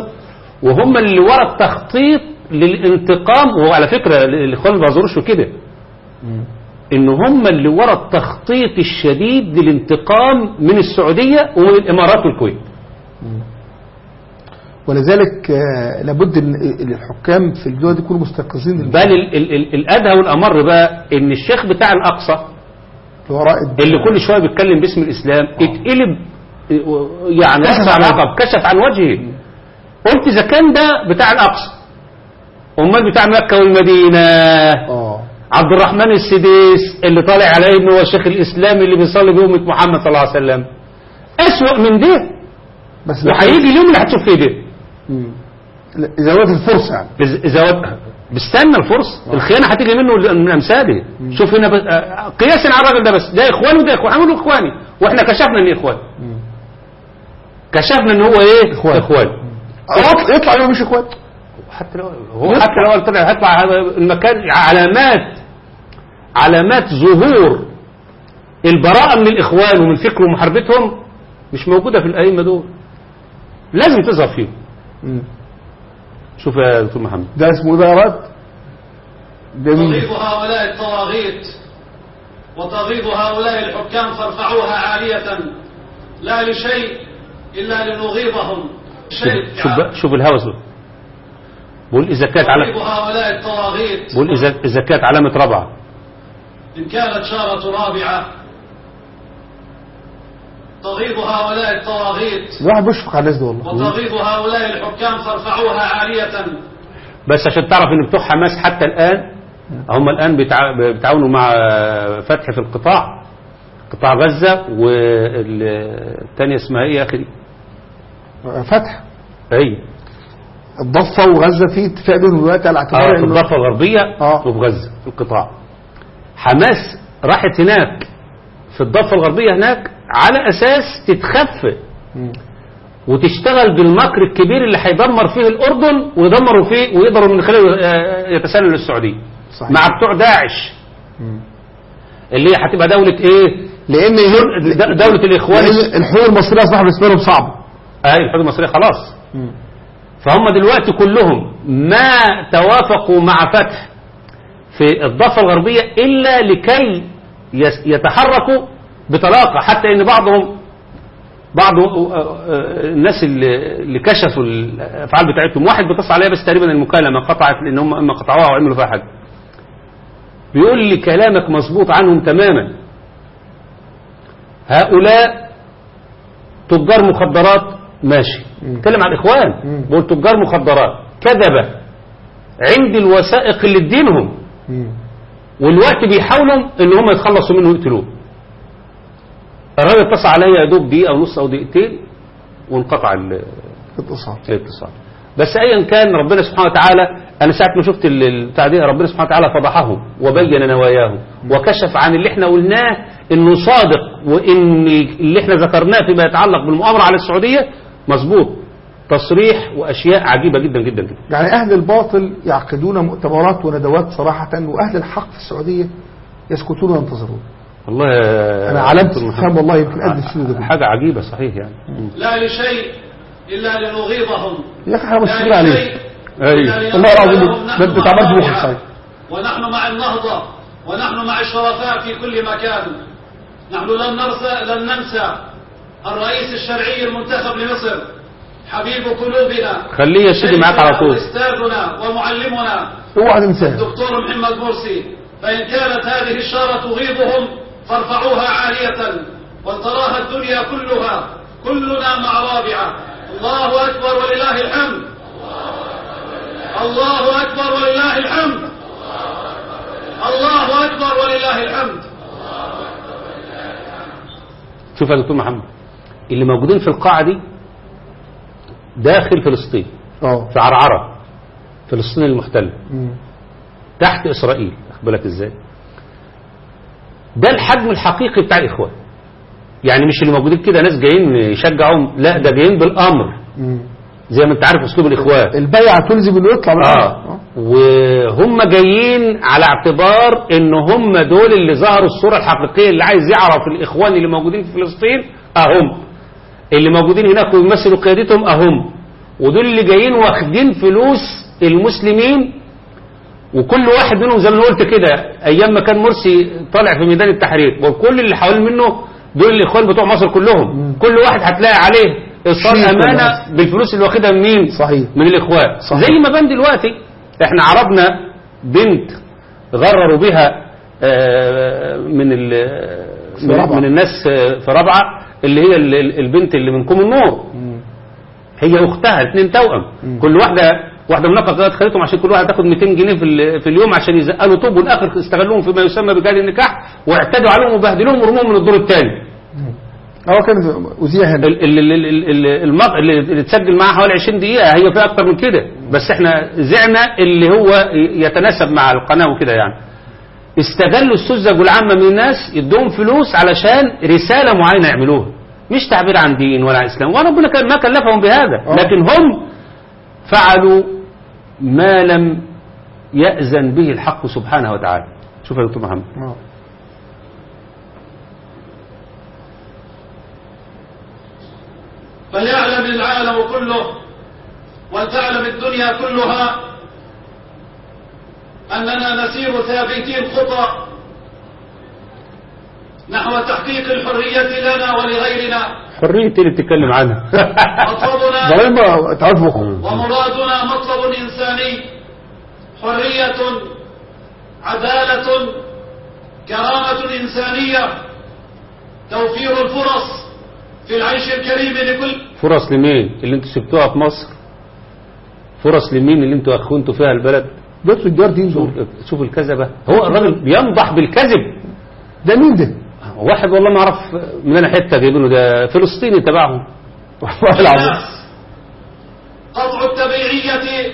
وهم اللي ورا التخطيط للانتقام وعلى فكرة الإخوان ما بيظهروش كده. إن هم اللي ورا التخطيط الشديد للانتقام من السعودية ومن الامارات والكويت. ولذلك آه، لابد إن الحكام في الدول دي يكونوا مستيقظين بل ال ال ال الأدهى والأمر بقى إن الشيخ بتاع الأقصى. اللي كل شوية بيتكلم باسم الإسلام اتقلب يعني كشف وسع عن العقب كشف عن وجهه. قلت إذا كان ده بتاع الأقصى أمال بتاع مكة والمدينة آه. عبد الرحمن السديس اللي طالع عليه إنه هو الشيخ الاسلامي اللي بيصلي بأمة محمد صلى الله عليه وسلم. أسوأ من ده. بس وهيجي اليوم اللي هتشوف فيه ده. إذا- إذا وقت بستنى الفرصه الخيانة هتيجي منه من أمثاله. شوف هنا بس آه، قياسا على الراجل ده بس. ده اخواني وده اخواني هنقول إخواني. وإحنا كشفنا ان إخوان. كشفنا إن هو إيه؟ إخوان. إخوان. أطلع- يطلع يوم مش إخوان. حتى لو هو حتى لو طلع هيطلع هذا المكان. علامات علامات ظهور البراءة من الإخوان ومن فكر ومحاربتهم مش موجودة في الأئمة دول. لازم تظهر فيهم. شوف يا دكتور محمد. ده اسمه إيه بقى يا رد جميل. تغيظ هؤلاء الطواغيت وتغيظ هؤلاء الحكام فارفعوها عالية. لا لشيء إلا لنغيظهم شوف, شوف, بقى- شوف الهوس. بقول إذا كانت على هؤلاء الطواغيت. بقول إذا إذا كانت علامة رابعة. إن كانت شارة رابعة تغيظ هؤلاء الطواغيت الواحد بيشفق على الناس دي والله وتغيظ هؤلاء الحكام فارفعوها عالية. بس عشان تعرف ان بتوع حماس حتى الآن هم الآن بيتع- بيتعاونوا مع فتح في القطاع قطاع غزة والثانية اسمها إيه يا أخي؟ فتح. هي الضفة وغزة في اتفاق بينهم دلوقتي على آه اعتبار في انه الضفة الغربية آه. وفي غزة في القطاع. حماس راحت هناك. في الضفة الغربية هناك على أساس تتخفى مم. وتشتغل بالمكر الكبير اللي هيدمر فيه الأردن ويدمروا فيه ويقدروا من خلاله آه، يتسللوا للسعودية صحيح. مع بتوع داعش مم. اللي هي هتبقى دولة إيه لأن د- دولة الإخوان لأن الحقوق المصرية اصبح بالنسبة لهم صعبة أي الحدود المصرية خلاص مم. فهم دلوقتي كلهم ما توافقوا مع فتح في الضفة الغربية إلا لكي يتحركوا بطلاقة حتى إن بعضهم بعض آه، آه، الناس اللي كشفوا الأفعال بتاعتهم واحد بيتصل عليا بس تقريبا المكالمة قطعت لأن هم إما قطعوها أو عملوا فيها حاجة. بيقول لي كلامك مظبوط عنهم تماما. هؤلاء تجار مخدرات ماشي. اتكلم عن الاخوان. بقول تجار مخدرات. كذبة عند الوثائق اللي ادينهم. والوقت بيحاولوا إن هم يتخلصوا منه ويقتلوه. الراجل اتصل عليا يا دوب دقيقة ونص أو دقيقتين وانقطع ال- اتصال الاتصال. بس ايا كان ربنا سبحانه وتعالى أنا ساعة ما شفت دي ربنا سبحانه وتعالى فضحهم وبين نواياهم وكشف عن اللي إحنا قلناه إنه صادق وإن اللي إحنا ذكرناه فيما يتعلق بالمؤامرة على السعودية مظبوط. تصريح وأشياء عجيبة جدا جدا جدا. يعني أهل الباطل يعقدون مؤتمرات وندوات صراحة وأهل الحق في السعودية يسكتون وينتظرون. والله أنا علامة استفهام والله يمكن قد السنة ده حاجة عجيبه صحيح يعني. لا لشيء إلا لنغيظهم. يا أخي إحنا مشكلة لا عليه لشيء أي. إلا والله العظيم مع عملت الرابعة. بوحش صحيح. ونحن مع النهضة ونحن مع الشرفاء في كل مكان. نحن لن ننسى لن ننسى الرئيس الشرعي المنتخب لمصر حبيب قلوبنا. خليه يا سيدي معاك على طول. أستاذنا ومعلمنا. اوعى تنساها الدكتور محمد مرسي. فإن كانت هذه الشارة تغيظهم فارفعوها عالية ولتراها الدنيا كلها كلنا مع رابعة. الله أكبر ولله الحمد. الله أكبر ولله الحمد. الله أكبر ولله الحمد. شوف يا دكتور محمد اللي موجودين في القاعة دي داخل فلسطين آه. في عرعرة فلسطين المحتلة مم. تحت إسرائيل واخد بالك إزاي؟ ده الحجم الحقيقي بتاع الإخوان. يعني مش اللي موجودين كده ناس جايين يشجعهم لا ده جايين بالأمر. زي ما انت عارف أسلوب الإخوان. البيعة تلزم إنه يطلع من آه. وهم جايين على اعتبار إن هم دول اللي ظهروا الصورة الحقيقية اللي عايز يعرف الإخوان اللي موجودين في فلسطين أهم. اللي موجودين هناك ويمثلوا قيادتهم أهم. ودول اللي جايين واخدين فلوس المسلمين وكل واحد منهم زي ما أنا قلت كده أيام ما كان مرسي طالع في ميدان التحرير وكل اللي حوالين منه دول الإخوان بتوع مصر كلهم. كل واحد هتلاقي عليه ولا أمانة بالفلوس اللي واخدها من مين صحيح. من الإخوان. صحيح. زي ما بان دلوقتي إحنا عرضنا بنت غرروا بها آه، من من, الناس آه، في رابعة اللي هي ال- ال- البنت اللي من كوم النور. مم. هي أختها الاثنين توأم. كل واحدة واحدة من نقطة خدتهم عشان كل واحد تاخد 200 جنيه في, في اليوم عشان يزقلوا طوب والآخر استغلوهم فيما يسمى بجهاد النكاح واعتدوا عليهم وبهدلوهم ورموهم من الدور الثاني هو كان المق... اللي تسجل معاها حوالي 20 دقيقة هي فيها أكتر من كده. بس إحنا زعنا اللي هو يتناسب مع القناة وكده يعني. استغلوا السذج والعامة من الناس يدوهم فلوس علشان رسالة معينة يعملوها. مش تعبير عن دين ولا عن إسلام. وربنا ما كلفهم بهذا. آه. لكن هم فعلوا ما لم يأذن به الحق سبحانه وتعالى. شوف يا دكتور محمد. فليعلم العالم كله ولتعلم الدنيا كلها أننا نسير ثابتين خطى نحو تحقيق الحرية لنا ولغيرنا. حرية اللي بتتكلم عنها. مطلبنا ضريبة تعرف مخه ومرادنا مطلب إنساني. حرية عدالة كرامة إنسانية. توفير الفرص في العيش الكريم لكل فرص لمين؟ اللي أنتوا سبتوها في مصر. فرص لمين اللي أنتوا اخونتوا فيها البلد؟ دين شوف, دول شوف الكذبة. هو الراجل بينضح بالكذب. ده مين ده؟ واحد والله ما اعرف من أنا حتة جايبينه ده فلسطيني تبعهم والله العظيم الناس قطع التبعية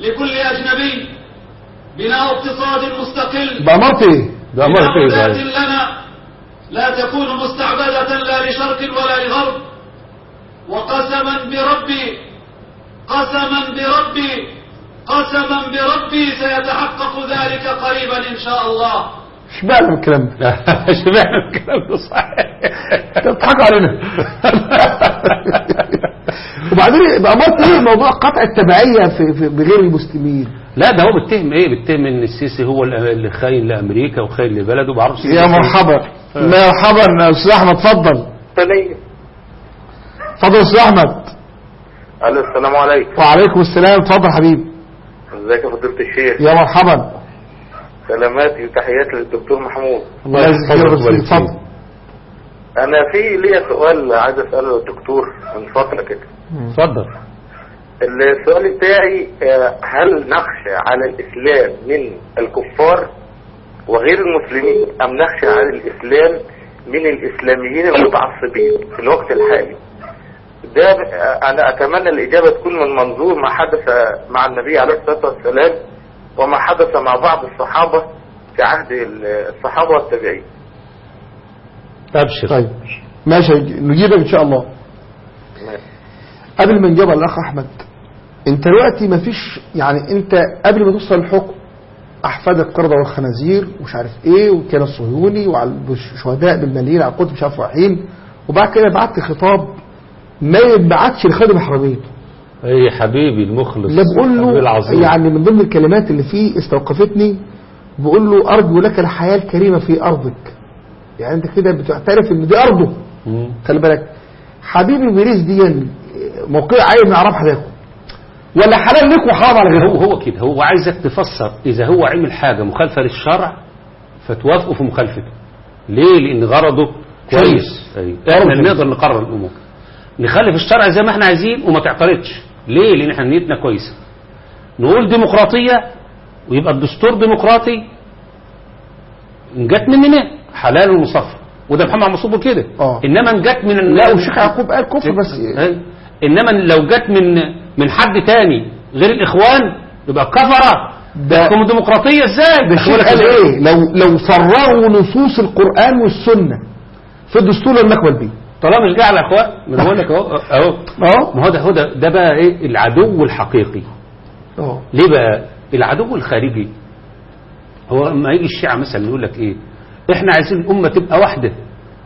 لكل أجنبي بناء اقتصاد مستقل بأمرت؟ ده أمر بناء فيه ذات ده. لنا لا تكون مستعبدة لا لشرق ولا لغرب وقسما بربي قسما بربي قسما بربي سيتحقق ذلك قريبا إن شاء الله اشمعنى من الكلام؟ ده؟ اشمعنى الكلام؟ ده صحيح. انت بتضحكوا علينا. وبعدين بأمرت إيه موضوع قطع التبعية في, في بغير المسلمين. لا ده هو بيتهم إيه؟ بيتهم إن السيسي هو اللي خاين لأمريكا وخاين لبلده ما بعرفش يا مرحبا. مرحبا يا أستاذ أحمد اتفضل. اتفضل يا أستاذ أحمد. ألو السلام عليكم. وعليكم السلام اتفضل حبيبي إزيك يا فضيلة الشيخ؟ يا مرحبا. سلاماتي وتحياتي للدكتور محمود. الله. أنا في ليا سؤال عايز أسأله للدكتور من فترة كده. اتفضل. السؤال بتاعي آه، هل نخشى على الإسلام من الكفار وغير المسلمين أم نخشى على الإسلام من الإسلاميين المتعصبين في الوقت الحالي؟ ده آه، أنا أتمنى الإجابة تكون من منظور ما حدث مع النبي عليه الصلاة والسلام. وما حدث مع بعض الصحابة في عهد الصحابة والتابعين. أبشر. طيب. ماشي. نجيبك إن شاء الله. قبل ما نجيب على الأخ أحمد أنت دلوقتي مفيش يعني أنت قبل ما توصل الحكم احفاد القردة والخنازير ومش عارف إيه والكيان الصهيوني وعلى الشهداء بالملايين على القدس مش عارف رايحين. وبعد كده بعت خطاب ما يتبعتش لخادم الحرمين اي حبيبي المخلص لا بقول له العظيم. يعني من ضمن الكلمات اللي فيه استوقفتني بقول له أرجو لك الحياة الكريمة في أرضك. يعني أنت كده بتعترف إن دي أرضه. خلي بالك. حبيبي بيريز دي موقع عين من اعراب حضرتك ولا حلال لك وحرام على هو هو كده. هو عايزك تفسر إذا هو عمل حاجة مخالفة للشرع فتوافقه في مخالفته. ليه؟ لأن غرضه كويس. إحنا اللي نقدر نقرر الأمور. نخالف الشرع زي ما إحنا عايزين وما تعترضش. ليه؟ لأن إحنا نيتنا كويسة. نقول ديمقراطية ويبقى الدستور ديمقراطي. جت مننا حلال ومصفى. وده محمد منصور كده. آه. إنما جت من لا والشيخ يعقوب قال كفر بس. أي. إنما لو جت من من حد تاني غير الإخوان يبقى كفره ده- تكون ديمقراطية إزاي؟ ده الشيخ قال إيه؟ لو لو فرغوا نصوص القرآن والسنة في الدستور لم نقبل به طالما مش جاي على إخوان ما أنا بقول لك أهو أهو. آه ما هو ده هو ده ده بقى إيه؟ العدو الحقيقي. آه ليه بقى؟ العدو الخارجي. هو لما يجي الشيعة مثلا يقول لك إيه؟ إحنا عايزين الامة تبقى واحدة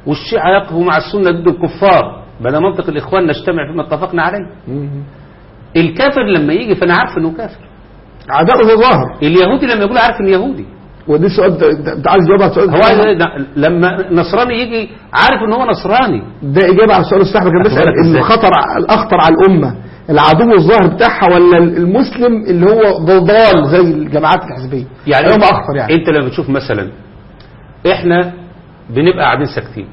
والشيعة يقفوا مع السنة ضد الكفار. بلا منطق الإخوان نجتمع فيما اتفقنا عليه. الكافر لما يجي فأنا عارف إنه كافر. عداء ده ظاهر. اليهودي لما يقول عارف إنه يهودي. ودي سؤال انت عايز تجاوب على السؤال هو لما نصراني يجي عارف إن هو نصراني. ده إجابة على السؤال الصح كان بيسأل ان؟ الخطر الأخطر على الأمة. العدو الظاهر بتاعها ولا المسلم اللي هو ضلال زي الجماعات الحزبية؟ يعني هم أخطر يعني. أنت لما بتشوف مثلا إحنا بنبقى قاعدين ساكتين.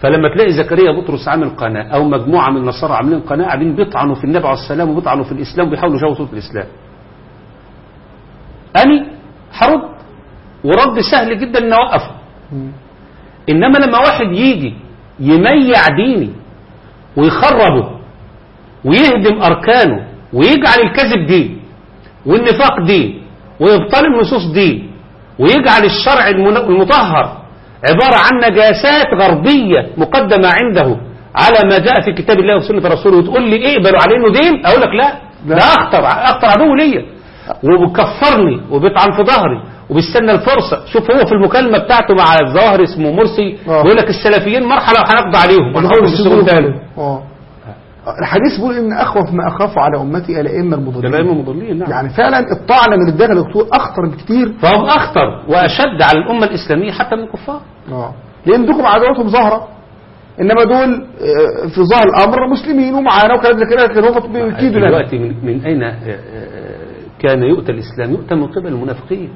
فلما تلاقي زكريا بطرس عامل قناة أو مجموعة من النصارى عاملين قناة قاعدين بيطعنوا في النبي عليه السلام وبيطعنوا في الإسلام وبيحاولوا يشوهوا صوت الإسلام. أني هرد ورد سهل جدا ان اوقفه إنما لما واحد يجي يميع ديني ويخربه ويهدم أركانه ويجعل الكذب دين والنفاق دين ويبطل النصوص دين ويجعل الشرع المطهر عبارة عن نجاسات غربية مقدمة عنده على ما جاء في كتاب الله وسنة رسوله وتقول لي اقبلوا عليه إنه دين؟ أقول لك لا. لا. ده أخطر أخطر عدو ليا. وبيكفرني وبيطعن في ظهري. وبيستنى الفرصة شوف هو في المكالمة بتاعته مع الظاهر اسمه مرسي آه. بيقول لك السلفيين مرحلة وهنقضي عليهم. ونحاول نسيبهم تاني آه. الحديث بيقول إن أخوف ما أخاف على أمتي الائمه المضلين. الأئمة المضلين نعم. يعني فعلا الطعنه من الداخل يا دكتور أخطر بكتير. فهم أخطر وأشد على الأمة الإسلامية حتى من الكفار. آه. لأن دول عداوتهم ظاهرة. إنما دول آه، في ظاهر الأمر مسلمين ومعانا وكلام زي كده هم بيكيدوا دلوقتي من, من أين آه، آه، كان يؤتى الإسلام؟ يؤتى من قبل المنافقين.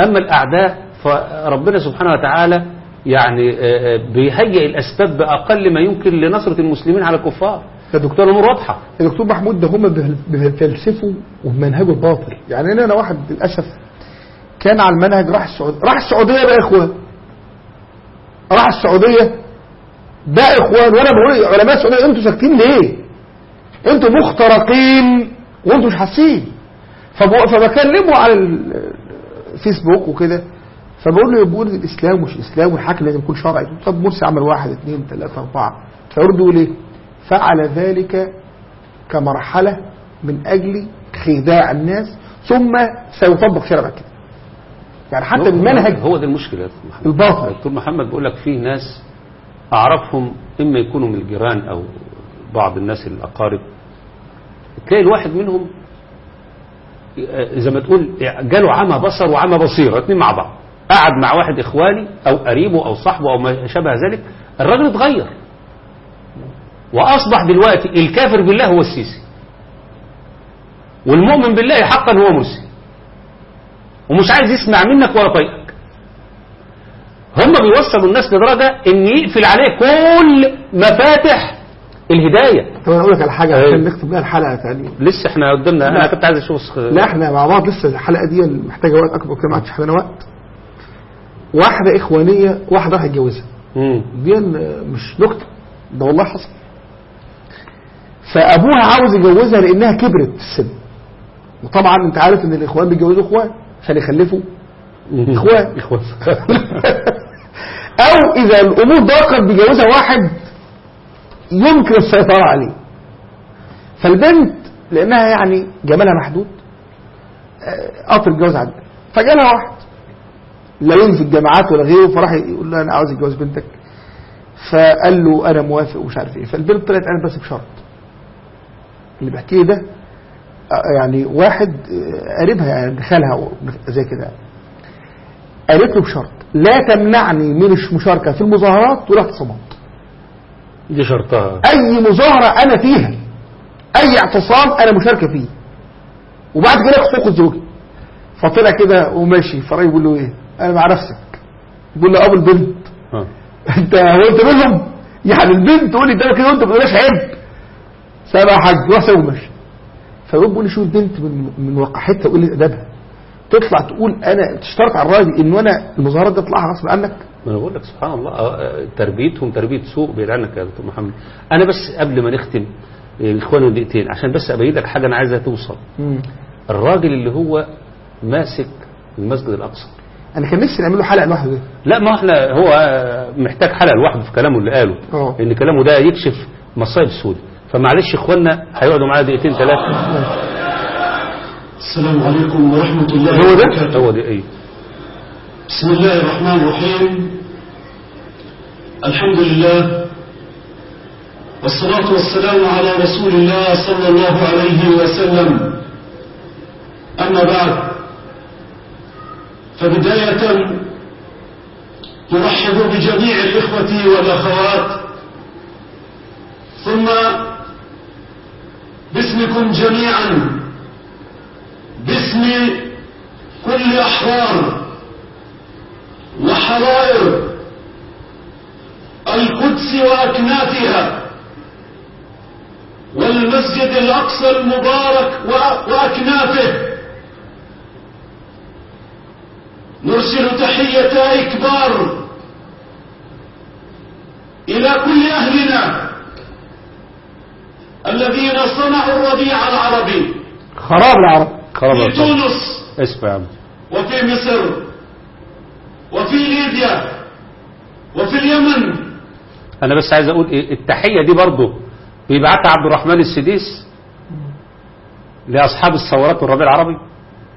أما الأعداء فربنا سبحانه وتعالى يعني آه، آه، بيهيئ الأسباب بأقل ما يمكن لنصرة المسلمين على الكفار. يا دكتور. الأمور واضحة. يا دكتور محمود ده هم بيفلسفوا وبمنهجه الباطل يعني أنا أنا واحد للأسف كان على المنهج راح السعودية راح السعودية بقى إخوان. راح السعودية ده إخوان. وأنا بقول علماء السعودية أنتوا ساكتين ليه؟ أنتوا مخترقين وأنتوا مش حاسين. فب- فبكلمه على الفيسبوك وكده فبقول له بقول الإسلام مش إسلام والحاكم لازم يكون شرعي. طب مرسي عمل واحد اثنين ثلاثة أربعة. فيرد يقول إيه؟ فعل ذلك كمرحلة من أجل خداع الناس ثم سيطبق شرع بعد كده. يعني حتى المنهج هو ده محمد. الباطل. دكتور محمد بيقول لك فيه ناس أعرفهم إما يكونوا من الجيران أو بعض الناس الأقارب. تلاقي الواحد منهم زي ما تقول جاله عمى بصر وعمى بصيرة اتنين مع بعض. قعد مع واحد إخواني أو قريبه أو صاحبه أو ما شابه ذلك الراجل اتغير. وأصبح دلوقتي الكافر بالله هو السيسي. والمؤمن بالله حقا هو مرسي ومش عايز يسمع منك ولا طيقك هم بيوصلوا الناس لدرجة إن يقفل عليه كل مفاتح الهداية. طب أنا أقول لك على حاجة أيوة. عشان نختم بيها الحلقة ثانية لسه إحنا قدامنا أنا كنت عايز أشوف لا إحنا مع بعض لسه الحلقة دي محتاجة وقت أكبر كده ما عادش عندنا وقت. واحدة إخوانية واحدة راح يتجوزها. دي مش نكته ده والله حصل. فأبوها عاوز يجوزها لأنها كبرت في السن. وطبعا أنت عارف إن الإخوان بيتجوزوا إخوان عشان يخلفوا إخوان. إخوان. أو إذا الأمور ضاقت بيجوزها واحد. يمكن السيطرة عليه. فالبنت لأنها يعني جمالها محدود آه، قطر الجواز عندها فجالها واحد لا ينفي الجامعات ولا غيره فراح يقول لها أنا عاوز اتجوز بنتك. فقال له أنا موافق ومش عارف إيه. فالبنت طلعت قالت بس بشرط. اللي بحكيه ده آه، يعني واحد آه، قريبها يعني أو زي كده. قالت له بشرط لا تمنعني من المشاركة في المظاهرات ولا اعتصامات دي شرطها. أي مظاهرة أنا فيها أي اعتصام أنا مشاركة فيه. وبعد كده حقوق الزوجي فطلع كده وماشي. فراي يقول له إيه؟ أنا مع نفسك. يقول له أبو البنت. آه. أنت هو انت منهم؟ يعني البنت تقول لي ده كده وأنت ما بتقولهاش عيب. سابها حاج؟ روح سوي ماشي فيقول بيقول لي شوف البنت من من وقاحتها وقلة أدبها. تطلع تقول أنا تشترط على الراجل ان أنا المظاهرات دي اطلعها غصب عنك؟ ما أنا بقول لك سبحان الله. آه، تربيتهم تربية سوء بعيد عنك يا دكتور محمد. أنا بس قبل ما نختم اخوانا دقيقتين عشان بس أبين لك حاجة أنا عايزها توصل. الراجل اللي هو ماسك المسجد الأقصى. أنا كان نفسي نعمل له حلقة لوحده. ده لا ما إحنا هو آه، محتاج حلقة لوحده في كلامه اللي قاله. آه. إن كلامه ده يكشف مصايب السوداء فمعلش اخوانا هيقعدوا معايا دقيقتين ثلاثة. السلام عليكم ورحمة الله هو ده؟ وبركاته. هو دي إيه؟ بسم الله الرحمن الرحيم. الحمد لله والصلاة والسلام على رسول الله صلى الله عليه وسلم. أما بعد فبداية نرحب بجميع الإخوة والأخوات. ثم باسمكم جميعا باسم كل أحرار وحرائر القدس وأكنافها والمسجد الأقصى المبارك وأ- وأكنافه. نرسل تحية إكبار إلى كل أهلنا الذين صنعوا الربيع العربي. خراب العرب. خلاص في. تونس. اسمع وفي مصر. وفي ليبيا وفي اليمن. أنا بس عايز أقول إيه التحية دي برضه بيبعتها عبد الرحمن السديس لأصحاب الثورات والربيع العربي.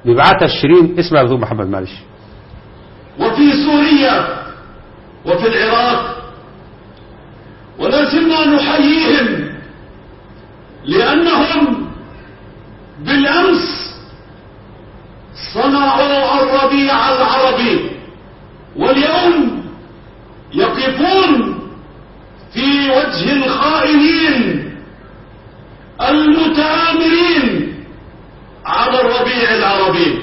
بيبعتها الشيرين اسمع يا محمد معلش. وفي سوريا وفي العراق. ولا نحييهم لأنهم بالأمس صنعوا الربيع العربي. واليوم يقفون في وجه الخائنين المتآمرين على الربيع العربي.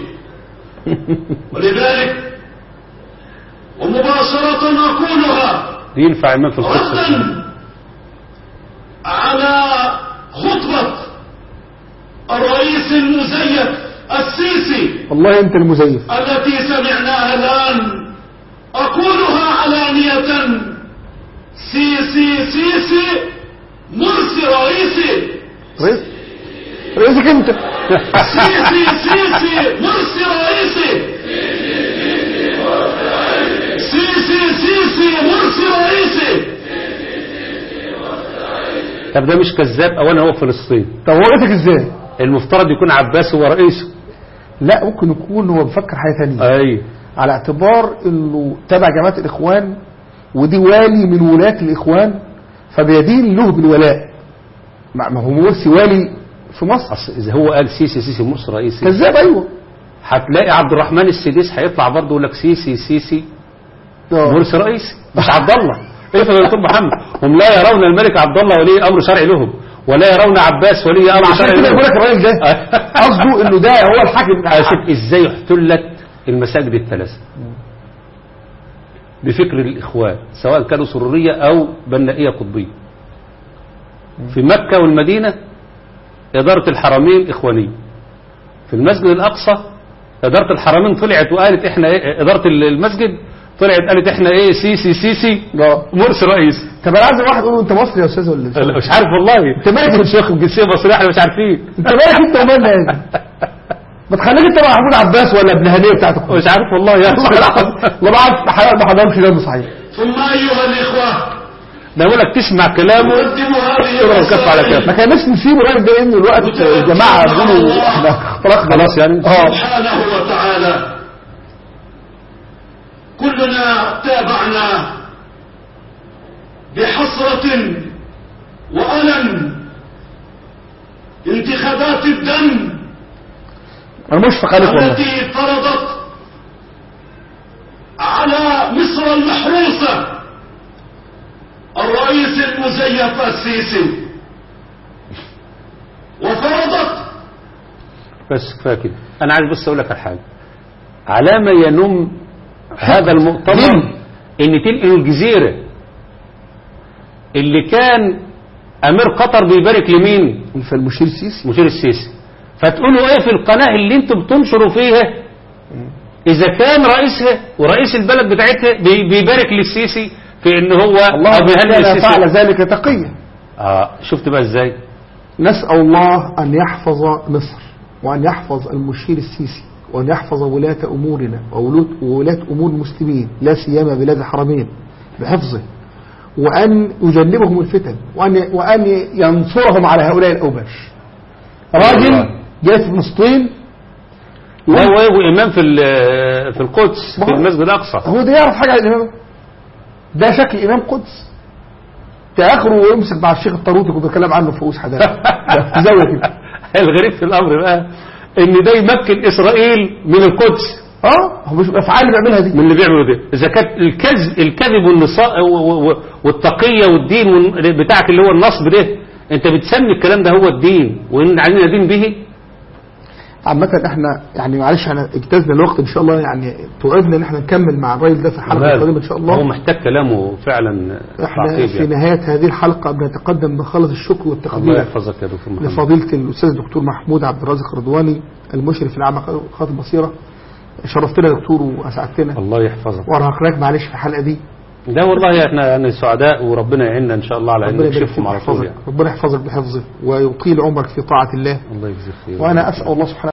ولذلك ومباشرة أقولها ينفع إمام في على خطبة الرئيس المزيف السيسي والله أنت المزيف. التي سمعناها الآن أقولها علانية. سيسي سيسي مرسي رئيسي. رئيس رئيسك أنت. سيسي سيسي مرسي رئيسي. سيسي سيسي مرسي رئيسي. طب ده مش كذاب أولا هو فلسطين طب هو رئيسك إزاي؟ المفترض يكون عباس هو رئيسه. لا ممكن يكون هو بيفكر حاجة ثانية أي. على اعتبار إنه تبع جماعة الإخوان ودي والي من ولاة الإخوان فبيدين له بالولاء. ما ما هو مرسي والي في مصر. أصل إذا هو قال سيسي سيسي مرسي رئيسي كذاب أيوه. هتلاقي عبد الرحمن السديس هيطلع برضه يقول لك سيسي سيسي آه. مرسي رئيسي مش عبد الله إيه يا دكتور محمد؟ هم لا يرون الملك عبد الله ولي أمر شرعي لهم ولا يرون عباس ولي أمر عشان شرعي كده لهم. بقول لك الراجل ده قصده إنه ده هو الحاكم. شوف إزاي احتلت المساجد الثلاثه بفكر الإخوان سواء كانوا سروريه أو بنائية قطبية. في مكة والمدينة إدارة الحرمين إخوانية. في المسجد الأقصى إدارة الحرمين طلعت وقالت إحنا إيه إدارة المسجد طلعت قالت إحنا إيه سيسي سيسي لا. مرسي رئيس. طب أنا عايز واحد يقول أنت مصري يا أستاذ ولا أنا مش عارف والله. أنت مالك؟ كنت واخد جنسيه مصريه إحنا مش عارفين. أنت مالك أنت ومالنا ما تخليك انت مع محمود عباس ولا ابن هنيه بتاعت مش عارف والله يا والله العظيم. والله بعرف ما حضرش دم صحيح. ثم أيها الإخوة. ده بقول لك تسمع كلامه. تضرب كف على كف. ما كانش نسيبه الراجل ده لأن الوقت الجماعه بيقولوا إحنا خلاص. خلاص يعني. آه. سبحانه وتعالى. كلنا تابعنا بحسرة وألم. انتخابات الدم أنا مشفق عليك والله. التي فرضت على مصر المحروسة. الرئيس المزيف السيسي. وفرضت. بس كفاية كده. أنا عايز بس أقول لك على حاجة. على ما ينم هذا المؤتمر؟ إن تنقلوا الجزيرة اللي كان أمير قطر بيبارك لمين؟ فالمشير السيسي. مشير السيسي. فتقولوا إيه في القناة اللي أنتم بتنشروا فيها؟ إذا كان رئيسها ورئيس البلد بتاعتها بي- بيبارك للسيسي في إن هو الله كان فعل ذلك تقيا. آه شفت بقى إزاي؟ نسأل الله أن يحفظ مصر وأن يحفظ المشير السيسي وأن يحفظ ولاة أمورنا وولاة- أمور المسلمين لا سيما بلاد الحرمين بحفظه. وأن يجنبهم الفتن وأن وأن ينصرهم على هؤلاء الأوباش. راجل جاي في فلسطين لا هو هو امام في ال- في القدس في المسجد الأقصى. هو ده يعرف حاجة عن الإمام؟ ده شكل إمام قدس. ده آخره ويمسك مع الشيخ الطاروطي كنت بتكلم عنه في فؤوس حدائق في زاوية كده. الغريب في الأمر بقى إن ده يمكن إسرائيل من القدس. آه هو مش الافعال اللي بيعملها دي. من اللي بيعملوا ده إذا كانت الكذب الكذب والنصاء والتقية والدين وال- بتاعك اللي هو النصب ده أنت بتسمي الكلام ده هو الدين وإن علينا دين به عامة إحنا يعني معلش إحنا اجتزنا الوقت ان شاء الله يعني توعدنا ان إحنا نكمل مع الراجل ده في الحلقة القادمة إن شاء هو الله محتاج كلامه فعلا إحنا في يعني. نهاية هذه الحلقة بنتقدم بخالص الشكر الله والتقدير يحفظك يا دكتور محمد. لفضيلة الأستاذ الدكتور محمود عبد الرازق رضواني المشرف العام على خاطر البصيرة شرفتنا يا دكتور وأسعدتنا. الله يحفظك. وأرهقناك معلش في الحلقة دي. ده والله إحنا يعني سعداء وربنا يعيننا إن شاء الله على إن نكشفهم على طول يعني. ربنا يحفظك بحفظه ويطيل عمرك في طاعة الله. الله يجزيك خير. وأنا أسأل الله سبحانه